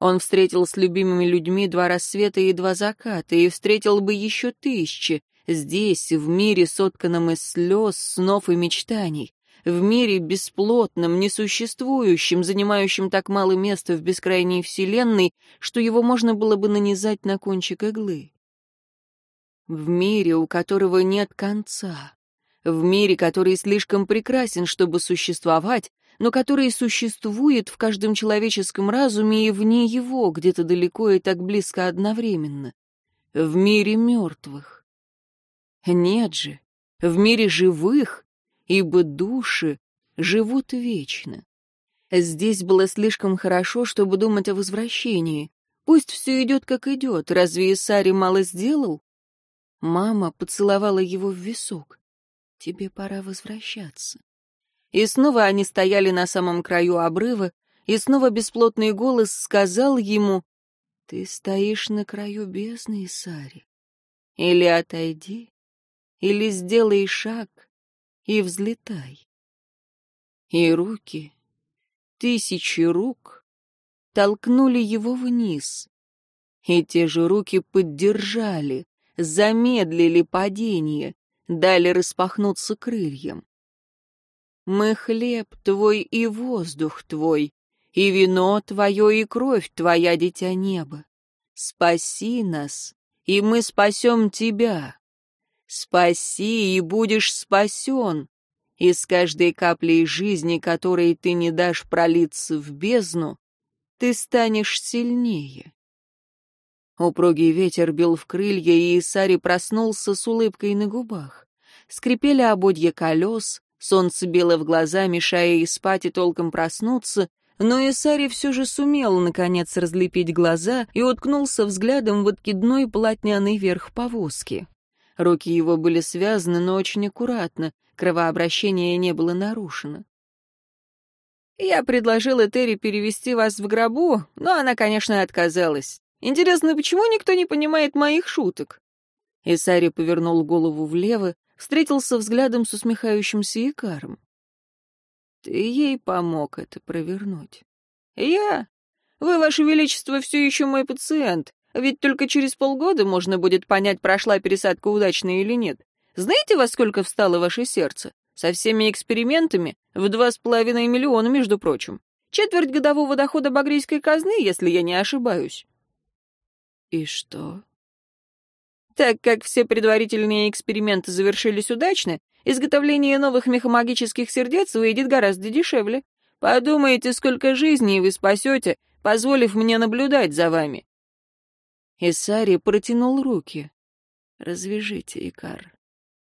Он встретил с любимыми людьми два рассвета и два заката, и встретил бы еще тысячи, здесь, в мире, сотканном из слез, снов и мечтаний, в мире бесплотном, несуществующем, занимающем так мало места в бескрайней вселенной, что его можно было бы нанизать на кончик иглы. В мире, у которого нет конца, в мире, который слишком прекрасен, чтобы существовать, но который существует в каждом человеческом разуме и вне его, где-то далеко и так близко одновременно. В мире мертвых. Нет же, в мире живых, ибо души живут вечно. Здесь было слишком хорошо, чтобы думать о возвращении. Пусть все идет, как идет. Разве Исари мало сделал? Мама поцеловала его в висок. Тебе пора возвращаться. И снова они стояли на самом краю обрыва, и снова бесплотный голос сказал ему, «Ты стоишь на краю бездны, Исари. Или отойди, или сделай шаг и взлетай». И руки, тысячи рук, толкнули его вниз, и те же руки поддержали, замедлили падение, дали распахнуться крыльям. Мы хлеб твой и воздух твой, и вино твое и кровь твоя, дитя неба. Спаси нас, и мы спасем тебя. Спаси, и будешь спасен, и с каждой каплей жизни, которой ты не дашь пролиться в бездну, ты станешь сильнее. Упругий ветер бил в крылья, и Исари проснулся с улыбкой на губах. Скрипели ободья колес, Солнце било в глаза, мешая и спать, и толком проснуться, но Исари все же сумел, наконец, разлепить глаза и уткнулся взглядом в откидной платняный верх повозки. Руки его были связаны, но очень аккуратно, кровообращение не было нарушено. Я предложил Этери перевести вас в гробу, но она, конечно, отказалась. Интересно, почему никто не понимает моих шуток?» Исари повернул голову влево, встретился взглядом с усмехающимся Икаром. «Ты ей помог это провернуть». «Я? Вы, Ваше Величество, все еще мой пациент, ведь только через полгода можно будет понять, прошла пересадка удачно или нет. Знаете, во сколько встало ваше сердце? Со всеми экспериментами в два с половиной миллиона, между прочим. Четверть годового дохода багрийской казны, если я не ошибаюсь. И что? Так как все предварительные эксперименты завершились удачно, изготовление новых мехамагических сердец выйдет гораздо дешевле. Подумайте, сколько жизней вы спасете, позволив мне наблюдать за вами. Исари протянул руки. «Развяжите, Икар».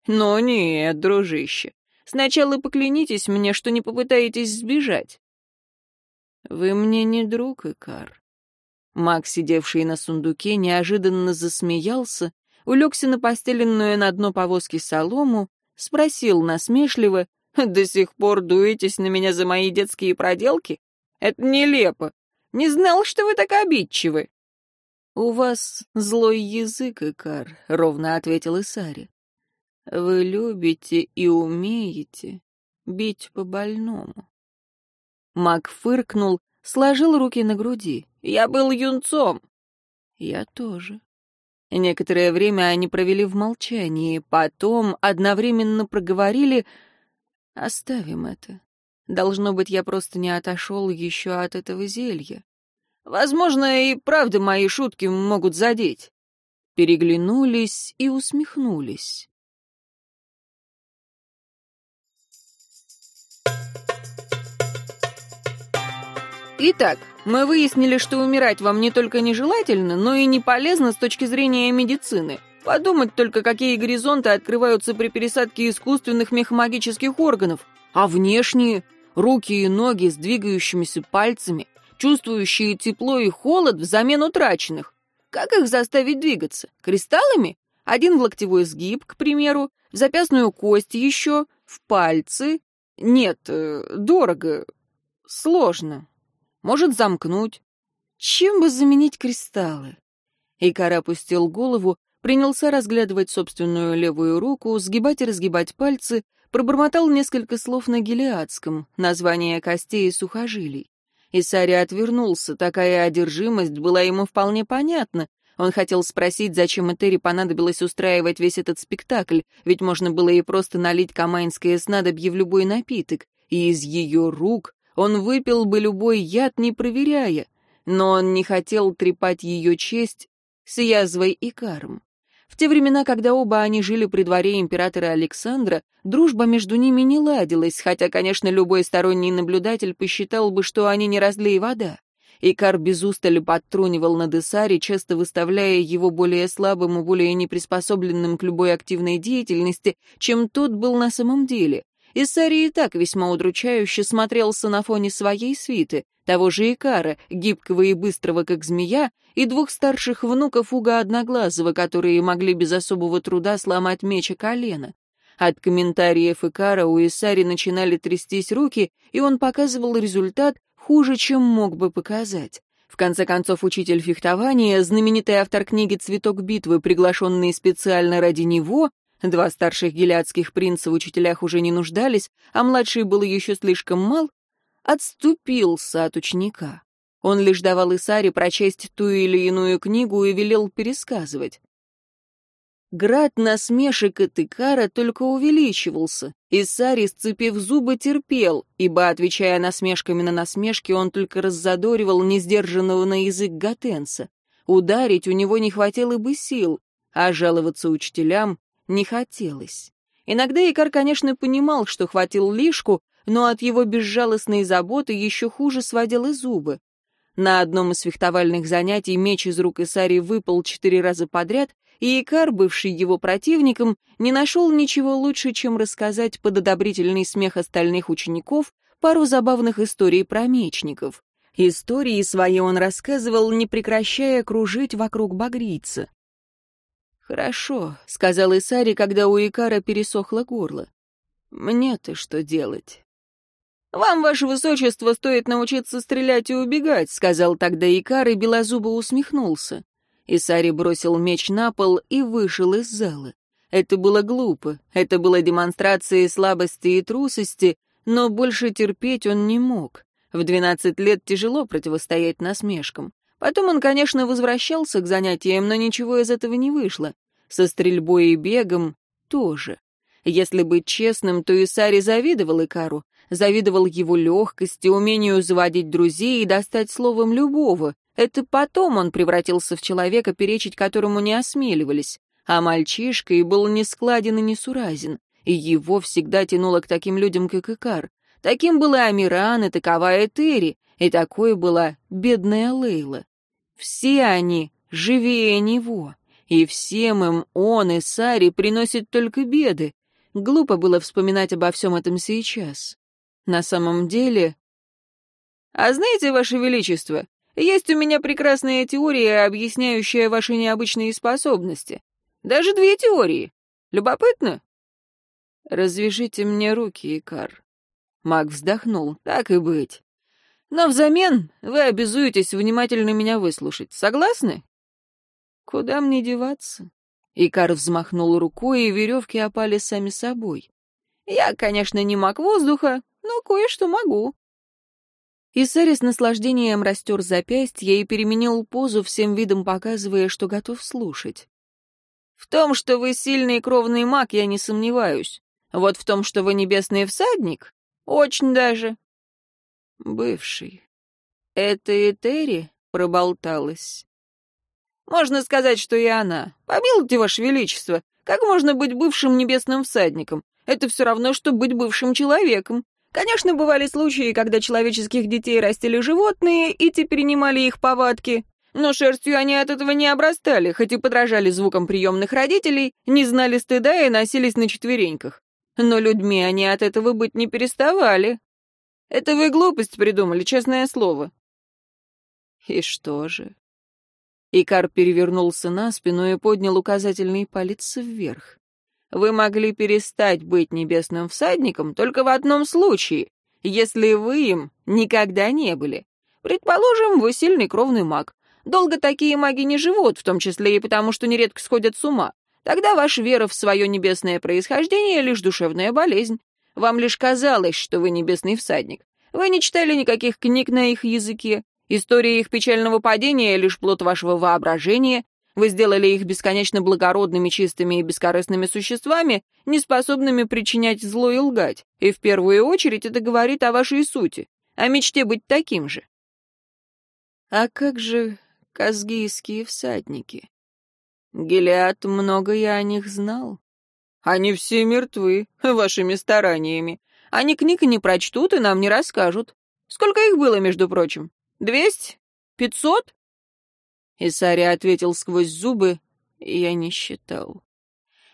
«Но нет, дружище, Сначала поклянитесь мне, что не попытаетесь сбежать». «Вы мне не друг, Икар». Маг, сидевший на сундуке, неожиданно засмеялся, улегся на постеленную на дно повозки солому, спросил насмешливо, «До сих пор дуетесь на меня за мои детские проделки? Это нелепо. Не знал, что вы так обидчивы». «У вас злой язык, Икар», — ровно ответил Исари. Вы любите и умеете бить по больному. Мак фыркнул, сложил руки на груди. Я был юнцом. Я тоже. Некоторое время они провели в молчании, потом одновременно проговорили «Оставим это. Должно быть, я просто не отошел еще от этого зелья. Возможно, и правда мои шутки могут задеть». Переглянулись и усмехнулись. Итак, мы выяснили, что умирать вам не только нежелательно, но и не полезно с точки зрения медицины. Подумать только, какие горизонты открываются при пересадке искусственных мехмагических органов. А внешние — руки и ноги с двигающимися пальцами, чувствующие тепло и холод взамен утраченных. Как их заставить двигаться? Кристаллами? Один в локтевой сгиб, к примеру, в запястную кость еще, в пальцы. Нет, э, дорого, сложно. Может, замкнуть. Чем бы заменить кристаллы? Икар опустил голову, принялся разглядывать собственную левую руку, сгибать и разгибать пальцы, пробормотал несколько слов на гелиадском, название костей и сухожилий. Исари отвернулся, такая одержимость была ему вполне понятна. Он хотел спросить, зачем Этери понадобилось устраивать весь этот спектакль, ведь можно было и просто налить камайнское снадобье в любой напиток, и из ее рук он выпил бы любой яд, не проверяя, но он не хотел трепать ее честь с язвой и карм. В те времена, когда оба они жили при дворе императора Александра, дружба между ними не ладилась, хотя, конечно, любой сторонний наблюдатель посчитал бы, что они не разлей вода. Икар без устали подтрунивал над Исари, часто выставляя его более слабым и более неприспособленным к любой активной деятельности, чем тот был на самом деле. Иссари и так весьма удручающе смотрелся на фоне своей свиты, того же Икара, гибкого и быстрого, как змея, и двух старших внуков Уга Одноглазого, которые могли без особого труда сломать меча колено. От комментариев Икара у Исари начинали трястись руки, и он показывал результат хуже, чем мог бы показать. В конце концов, учитель фехтования, знаменитый автор книги «Цветок битвы», приглашенный специально ради него, Два старших гелиадских принца в учителях уже не нуждались, а младший был еще слишком мал, отступился от ученика. Он лишь давал Исаре прочесть ту или иную книгу и велел пересказывать. Град насмешек и тыкара только увеличивался. Исари, сцепив зубы, терпел, ибо, отвечая насмешками на насмешки, он только раззадоривал несдержанного на язык Гатенса. Ударить у него не хватило бы сил, а жаловаться учителям не хотелось. Иногда Икар, конечно, понимал, что хватил лишку, но от его безжалостной заботы еще хуже сводил и зубы. На одном из фехтовальных занятий меч из рук Исари выпал четыре раза подряд, и Икар, бывший его противником, не нашел ничего лучше, чем рассказать под одобрительный смех остальных учеников пару забавных историй про мечников. Истории свои он рассказывал, не прекращая кружить вокруг багрийца. «Хорошо», — сказал Исари, когда у Икара пересохло горло. «Мне-то что делать?» «Вам, ваше высочество, стоит научиться стрелять и убегать», — сказал тогда Икар, и белозубо усмехнулся. Исари бросил меч на пол и вышел из зала. Это было глупо, это было демонстрацией слабости и трусости, но больше терпеть он не мог. В двенадцать лет тяжело противостоять насмешкам. Потом он, конечно, возвращался к занятиям, но ничего из этого не вышло. Со стрельбой и бегом тоже. Если быть честным, то Исари завидовал Икару, завидовал его легкости, умению заводить друзей и достать словом любого. Это потом он превратился в человека, перечить которому не осмеливались. А мальчишка и был нескладен и несуразен, и его всегда тянуло к таким людям, как Икар. Таким была Амиран, и такова Этери, и такой была бедная Лейла. Все они живее него, и всем им он и Сари приносят только беды. Глупо было вспоминать обо всем этом сейчас. На самом деле... А знаете, Ваше Величество, есть у меня прекрасная теория, объясняющая ваши необычные способности. Даже две теории. Любопытно? Развяжите мне руки, Икар. Маг вздохнул. Так и быть. Но взамен вы обязуетесь внимательно меня выслушать. Согласны? Куда мне деваться? Икар взмахнул рукой, и веревки опали сами собой. Я, конечно, не маг воздуха, но кое-что могу». И Сэри с наслаждением растер запястье и переменил позу, всем видом показывая, что готов слушать. «В том, что вы сильный кровный маг, я не сомневаюсь. Вот в том, что вы небесный всадник, очень даже». «Бывший. Это Этери?» — проболталась. «Можно сказать, что и она. Помилуйте, Ваше Величество, как можно быть бывшим небесным всадником? Это все равно, что быть бывшим человеком. Конечно, бывали случаи, когда человеческих детей растили животные и те перенимали их повадки, но шерстью они от этого не обрастали, хоть и подражали звукам приемных родителей, не знали стыда и носились на четвереньках. Но людьми они от этого быть не переставали. Это вы глупость придумали, честное слово. И что же? Икар перевернулся на спину и поднял указательный палец вверх. Вы могли перестать быть небесным всадником только в одном случае, если вы им никогда не были. Предположим, вы сильный кровный маг. Долго такие маги не живут, в том числе и потому, что нередко сходят с ума. Тогда ваша вера в свое небесное происхождение — лишь душевная болезнь. Вам лишь казалось, что вы небесный всадник. Вы не читали никаких книг на их языке. История их печального падения — лишь плод вашего воображения. Вы сделали их бесконечно благородными, чистыми и бескорыстными существами, неспособными причинять зло и лгать. И в первую очередь это говорит о вашей сути, о мечте быть таким же. А как же казгийские всадники? Гелиад много я о них знал. Они все мертвы, вашими стараниями. Они книг не прочтут и нам не расскажут. Сколько их было, между прочим? Двести? Пятьсот? Исари ответил сквозь зубы, я не считал.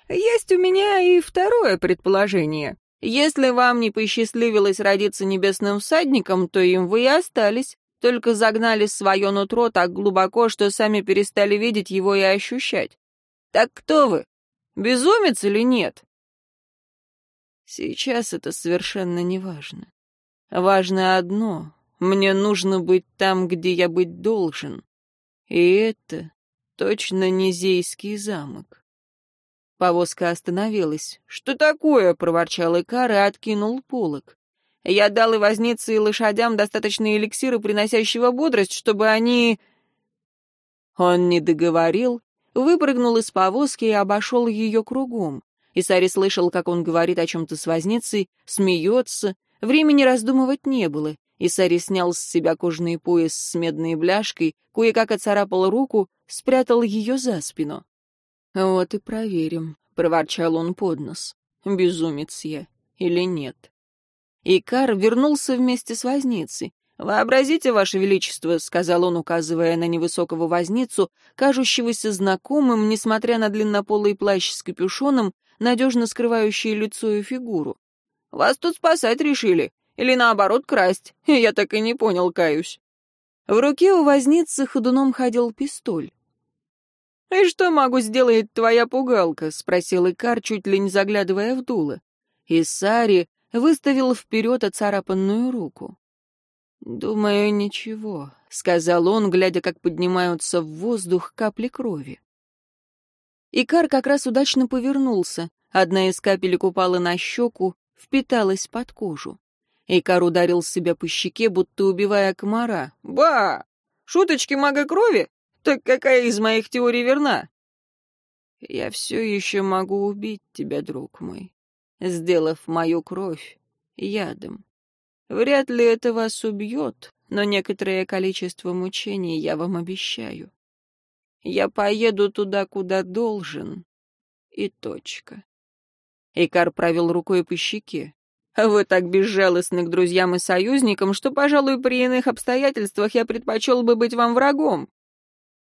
Есть у меня и второе предположение. Если вам не посчастливилось родиться небесным всадником, то им вы и остались, только загнали свое нутро так глубоко, что сами перестали видеть его и ощущать. Так кто вы? Безумец или нет? Сейчас это совершенно не важно. Одно — мне нужно быть там, где я быть должен. И это точно не Зейский замок. Повозка остановилась. «Что такое?» — проворчал Икар и откинул полог. «Я дал и вознице, и лошадям достаточно эликсира, приносящего бодрость, чтобы они...» Он не договорил, выпрыгнул из повозки и обошел ее кругом. Исари слышал, как он говорит о чем-то с возницей, смеется. Времени раздумывать не было. Исари снял с себя кожаный пояс с медной бляшкой, кое-как оцарапал руку, спрятал ее за спину. «Вот и проверим», — проворчал он под нос. «Безумец я или нет?» Икар вернулся вместе с возницей. «Вообразите, Ваше Величество», — сказал он, указывая на невысокого возницу, кажущегося знакомым, несмотря на длиннополый плащ с капюшоном, надежно скрывающий лицо и фигуру. «Вас тут спасать решили. Или наоборот красть? (laughs) Я так и не понял, каюсь. В руке у возницы ходуном ходил пистоль. «И что могу сделать твоя пугалка?» — спросил Икар, чуть ли не заглядывая в дуло. И Сари выставил вперед оцарапанную руку. «Думаю, ничего», — сказал он, глядя, как поднимаются в воздух капли крови. Икар как раз удачно повернулся. Одна из капелек упала на щеку, впиталась под кожу. Икар ударил себя по щеке, будто убивая комара. «Ба! Шуточки мага крови? Так какая из моих теорий верна?» «Я все еще могу убить тебя, друг мой, сделав мою кровь ядом. Вряд ли это вас убьет, но некоторое количество мучений я вам обещаю. Я поеду туда, куда должен, и точка». Икар провел рукой по щеке. Вы так безжалостны к друзьям и союзникам, что, пожалуй, при иных обстоятельствах я предпочел бы быть вам врагом.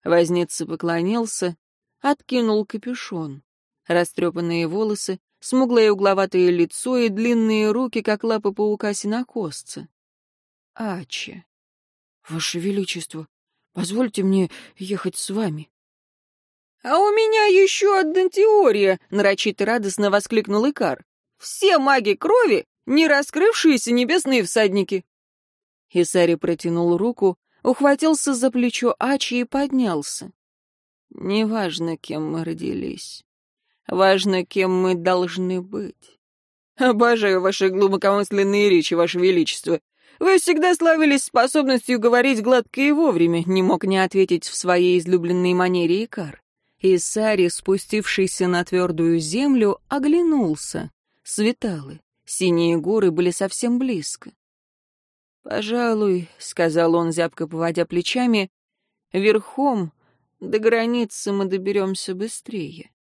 Возница поклонился, откинул капюшон. Растрепанные волосы, смуглое угловатое лицо и длинные руки, как лапы паука-синокосца. Ачи, Ваше Величество, позвольте мне ехать с вами. «А у меня еще одна теория!» — нарочито радостно воскликнул Икар. «Все маги крови — не раскрывшиеся небесные всадники!» Исари протянул руку, ухватился за плечо Ачи и поднялся. Неважно, кем мы родились. Важно, кем мы должны быть. Обожаю ваши глубокомысленные речи, ваше величество. Вы всегда славились способностью говорить гладко и вовремя, не мог не ответить в своей излюбленной манере Икар. Исари, спустившийся на твердую землю, оглянулся. Светало. Синие горы были совсем близко. «Пожалуй», — сказал он, зябко поводя плечами, — «верхом до границы мы доберемся быстрее».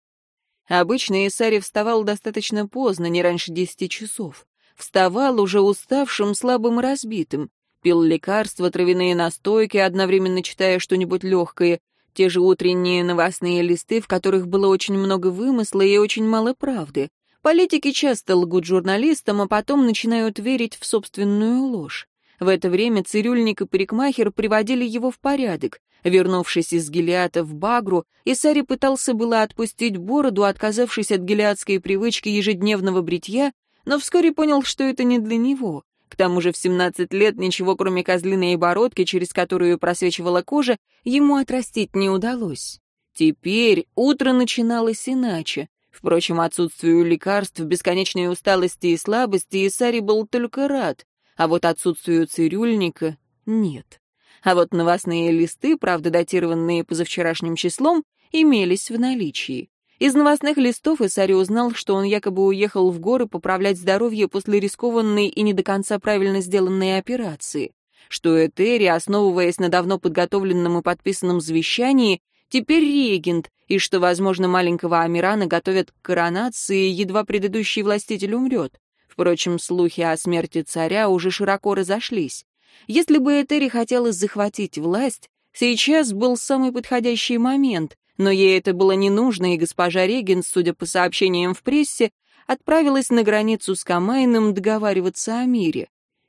Обычно Исари вставал достаточно поздно, не раньше десяти часов. Вставал уже уставшим, слабым и разбитым. Пил лекарства, травяные настойки, одновременно читая что-нибудь легкое. Те же утренние новостные листы, в которых было очень много вымысла и очень мало правды. Политики часто лгут журналистам, а потом начинают верить в собственную ложь. В это время цирюльник и парикмахер приводили его в порядок. Вернувшись из Гелиата в Багру, Исари пытался было отпустить бороду, отказавшись от гелиатской привычки ежедневного бритья, но вскоре понял, что это не для него. К тому же в 17 лет ничего, кроме козлиной бородки, через которую просвечивала кожа, ему отрастить не удалось. Теперь утро начиналось иначе. Впрочем, отсутствию лекарств, бесконечной усталости и слабости Исари был только рад а вот отсутствию цирюльника нет. А вот новостные листы, правда датированные позавчерашним числом, имелись в наличии. Из новостных листов Исари узнал, что он якобы уехал в горы поправлять здоровье после рискованной и не до конца правильно сделанной операции, что Этери, основываясь на давно подготовленном и подписанном завещании, теперь регент, и что, возможно, маленького Амирана готовят к коронации, едва предыдущий властитель умрет. Впрочем, слухи о смерти царя уже широко разошлись. Если бы Этери хотела захватить власть, сейчас был самый подходящий момент, но ей это было не нужно, и госпожа Реген, судя по сообщениям в прессе, отправилась на границу с Камайном договариваться о мире.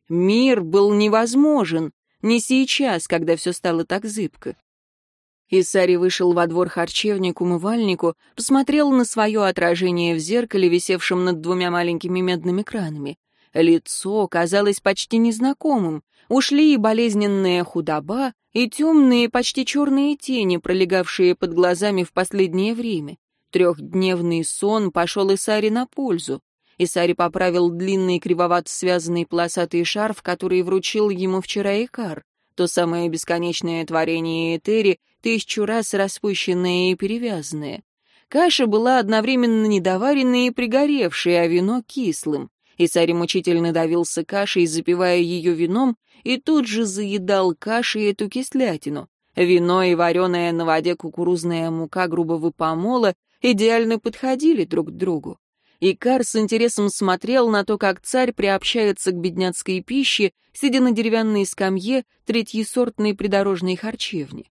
Мир был невозможен, не сейчас, когда все стало так зыбко. Исари вышел во двор харчевни к умывальнику, посмотрел на свое отражение в зеркале, висевшем над двумя маленькими медными кранами. Лицо казалось почти незнакомым. Ушли и болезненная худоба, и темные, почти черные тени, пролегавшие под глазами в последнее время. Трехдневный сон пошел Исари на пользу. Исари поправил длинный кривовато связанный полосатый шарф, который вручил ему вчера Икар то самое бесконечное творение Этери, тысячу раз распущенное и перевязанное. Каша была одновременно недоваренной и пригоревшей, а вино — кислым. И царь мучительно давился кашей, запивая ее вином, и тут же заедал кашей эту кислятину. Вино и вареная на воде кукурузная мука грубого помола идеально подходили друг к другу. И Кар с интересом смотрел на то, как царь приобщается к бедняцкой пище, сидя на деревянной скамье третьесортной придорожной харчевни.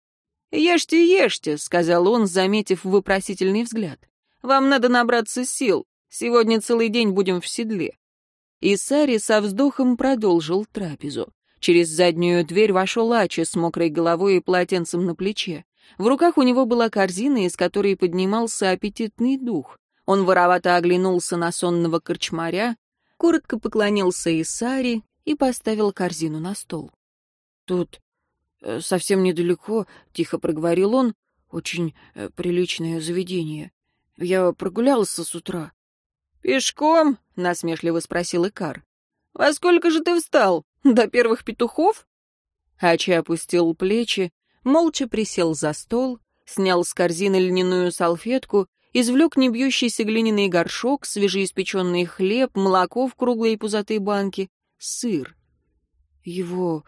«Ешьте, ешьте», — сказал он, заметив вопросительный взгляд. «Вам надо набраться сил. Сегодня целый день будем в седле». И Сари со вздохом продолжил трапезу. Через заднюю дверь вошел Ачи с мокрой головой и полотенцем на плече. В руках у него была корзина, из которой поднимался аппетитный дух. Он воровато оглянулся на сонного корчмаря. коротко поклонился Исари и поставил корзину на стол. «Тут совсем недалеко», — тихо проговорил он, — «очень э, приличное заведение. Я прогулялся с утра». «Пешком?» — насмешливо спросил Икар. «Во сколько же ты встал? До первых петухов?» Ачи опустил плечи, молча присел за стол, снял с корзины льняную салфетку, извлек небьющийся глиняный горшок, свежеиспеченный хлеб, молоко в круглой и пузатой банке, сыр. Его,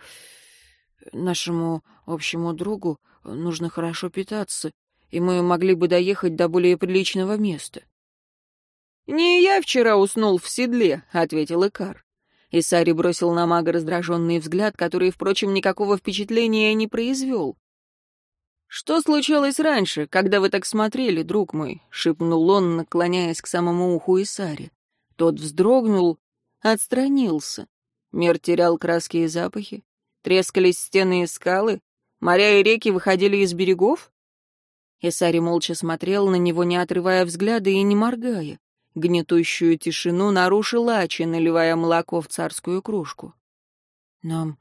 нашему общему другу, нужно хорошо питаться, и мы могли бы доехать до более приличного места. «Не я вчера уснул в седле», — ответил Икар. Исари бросил на мага раздраженный взгляд, который, впрочем, никакого впечатления не произвел. «Что случилось раньше, когда вы так смотрели, друг мой?» — шепнул он, наклоняясь к самому уху Исари. Тот вздрогнул, отстранился. Мир терял краски и запахи. Трескались стены и скалы. Моря и реки выходили из берегов. Исари молча смотрел на него, не отрывая взгляда и не моргая. Гнетущую тишину нарушил Ачи, наливая молоко в царскую кружку. «Нам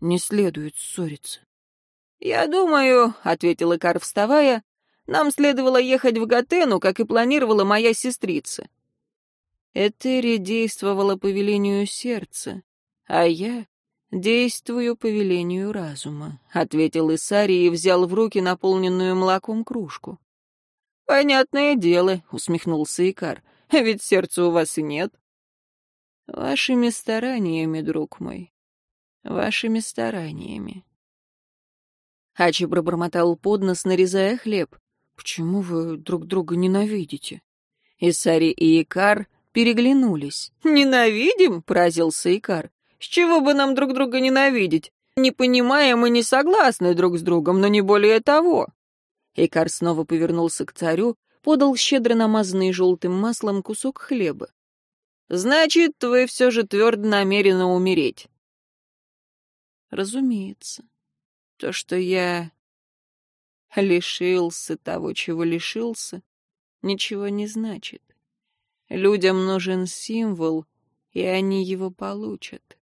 не следует ссориться». «Я думаю», — ответил Икар, вставая, — «нам следовало ехать в Гатену, как и планировала моя сестрица». Этери действовала по велению сердца, а я действую по велению разума», — ответил Исари и взял в руки наполненную молоком кружку. «Понятное дело», — усмехнулся Икар, — «ведь сердца у вас и нет». «Вашими стараниями, друг мой, вашими стараниями». Ачи пробормотал под нос, нарезая хлеб. «Почему вы друг друга ненавидите?» Исари и Икар переглянулись. «Ненавидим?» — поразился Икар. «С чего бы нам друг друга ненавидеть? Не понимаем и не согласны друг с другом, но не более того». Икар снова повернулся к царю, подал щедро намазанный желтым маслом кусок хлеба. «Значит, вы все же твердо намерены умереть?» «Разумеется. То, что я лишился того, чего лишился, ничего не значит. Людям нужен символ, и они его получат.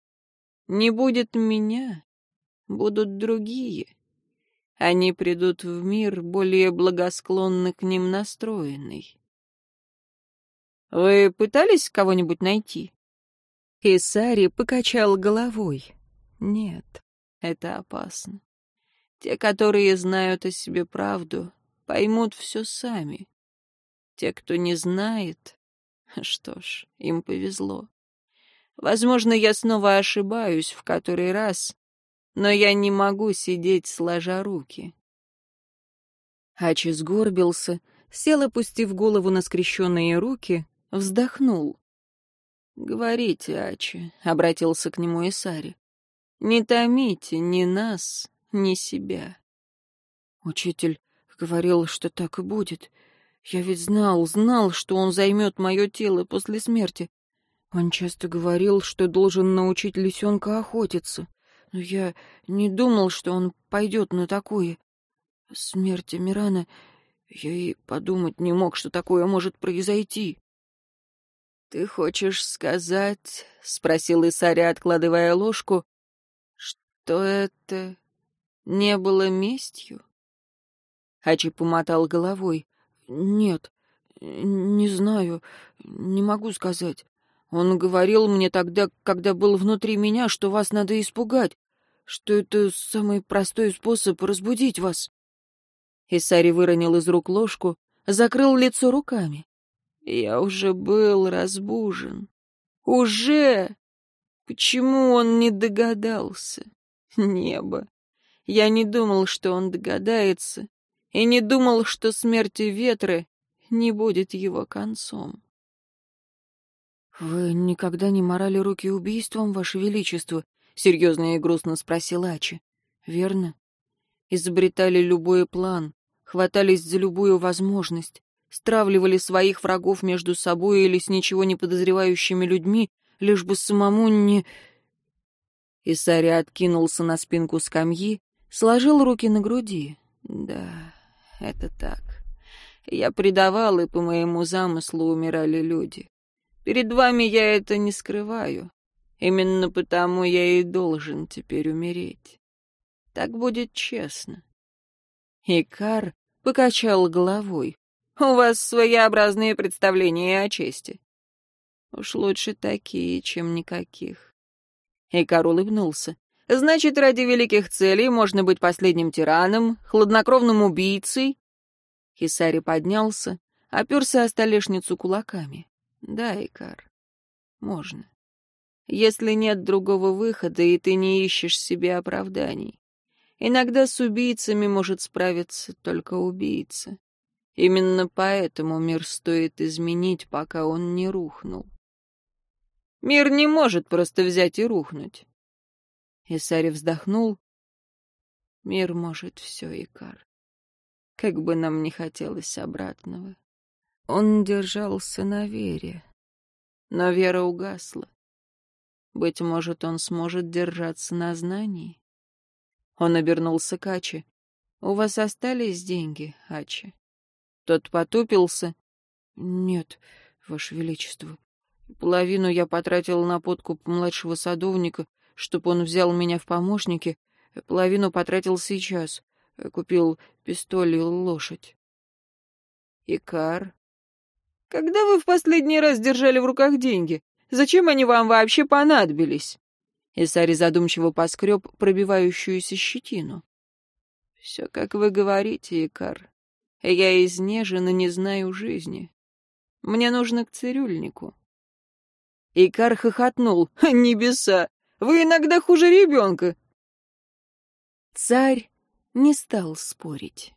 Не будет меня, будут другие. Они придут в мир, более благосклонно к ним настроенный. Вы пытались кого-нибудь найти? Исари покачал головой. Нет, это опасно. Те, которые знают о себе правду, поймут все сами. Те, кто не знает, (laughs) что ж, им повезло. Возможно, я снова ошибаюсь в который раз, но я не могу сидеть сложа руки. Ачи сгорбился, сел, опустив голову на скрещенные руки, вздохнул. «Говорите, Ачи», — обратился к нему Исари, — «не томите ни нас, ни себя». Учитель говорил, что так и будет. Я ведь знал, знал, что он займет мое тело после смерти. Он часто говорил, что должен научить лисенка охотиться. Но я не думал, что он пойдет на такое. Смерть Амирана... Я и подумать не мог, что такое может произойти. — Ты хочешь сказать, — спросил Исаря, откладывая ложку, — что это не было местью? Ачи помотал головой. «Нет, не знаю, не могу сказать. Он говорил мне тогда, когда был внутри меня, что вас надо испугать, что это самый простой способ разбудить вас». Исари выронил из рук ложку, закрыл лицо руками. «Я уже был разбужен. Уже! Почему он не догадался? Небо! Я не думал, что он догадается, и не думал, что смерти ветры не будет его концом. «Вы никогда не морали руки убийством, Ваше Величество?» — серьезно и грустно спросил Ачи. «Верно? Изобретали любой план, хватались за любую возможность, стравливали своих врагов между собой или с ничего не подозревающими людьми, лишь бы самому не...» Исари откинулся на спинку скамьи, сложил руки на груди. «Да, это так. Я предавал, и по моему замыслу умирали люди. Перед вами я это не скрываю. Именно потому я и должен теперь умереть. Так будет честно. Икар покачал головой. У вас своеобразные представления о чести. Уж лучше такие, чем никаких. Икар улыбнулся. Значит, ради великих целей можно быть последним тираном, хладнокровным убийцей. Хисари поднялся, оперся о столешницу кулаками. Да, Икар, можно. Если нет другого выхода, и ты не ищешь себе оправданий. Иногда с убийцами может справиться только убийца. Именно поэтому мир стоит изменить, пока он не рухнул. Мир не может просто взять и рухнуть. Исари вздохнул. Мир может все, Икар. Как бы нам не хотелось обратного. Он держался на вере. Но вера угасла. Быть может, он сможет держаться на знании. Он обернулся к Аче. «У вас остались деньги, Аче?» Тот потупился. «Нет, Ваше Величество. Половину я потратил на подкуп младшего садовника, чтобы он взял меня в помощники, половину потратил сейчас. Купил пистоль и лошадь. Икар. Когда вы в последний раз держали в руках деньги? Зачем они вам вообще понадобились? Исари задумчиво поскреб пробивающуюся щетину. Все, как вы говорите, Икар. Я изнежен и не знаю жизни. Мне нужно к цирюльнику. Икар хохотнул. Небеса! Вы иногда хуже ребенка. Царь не стал спорить.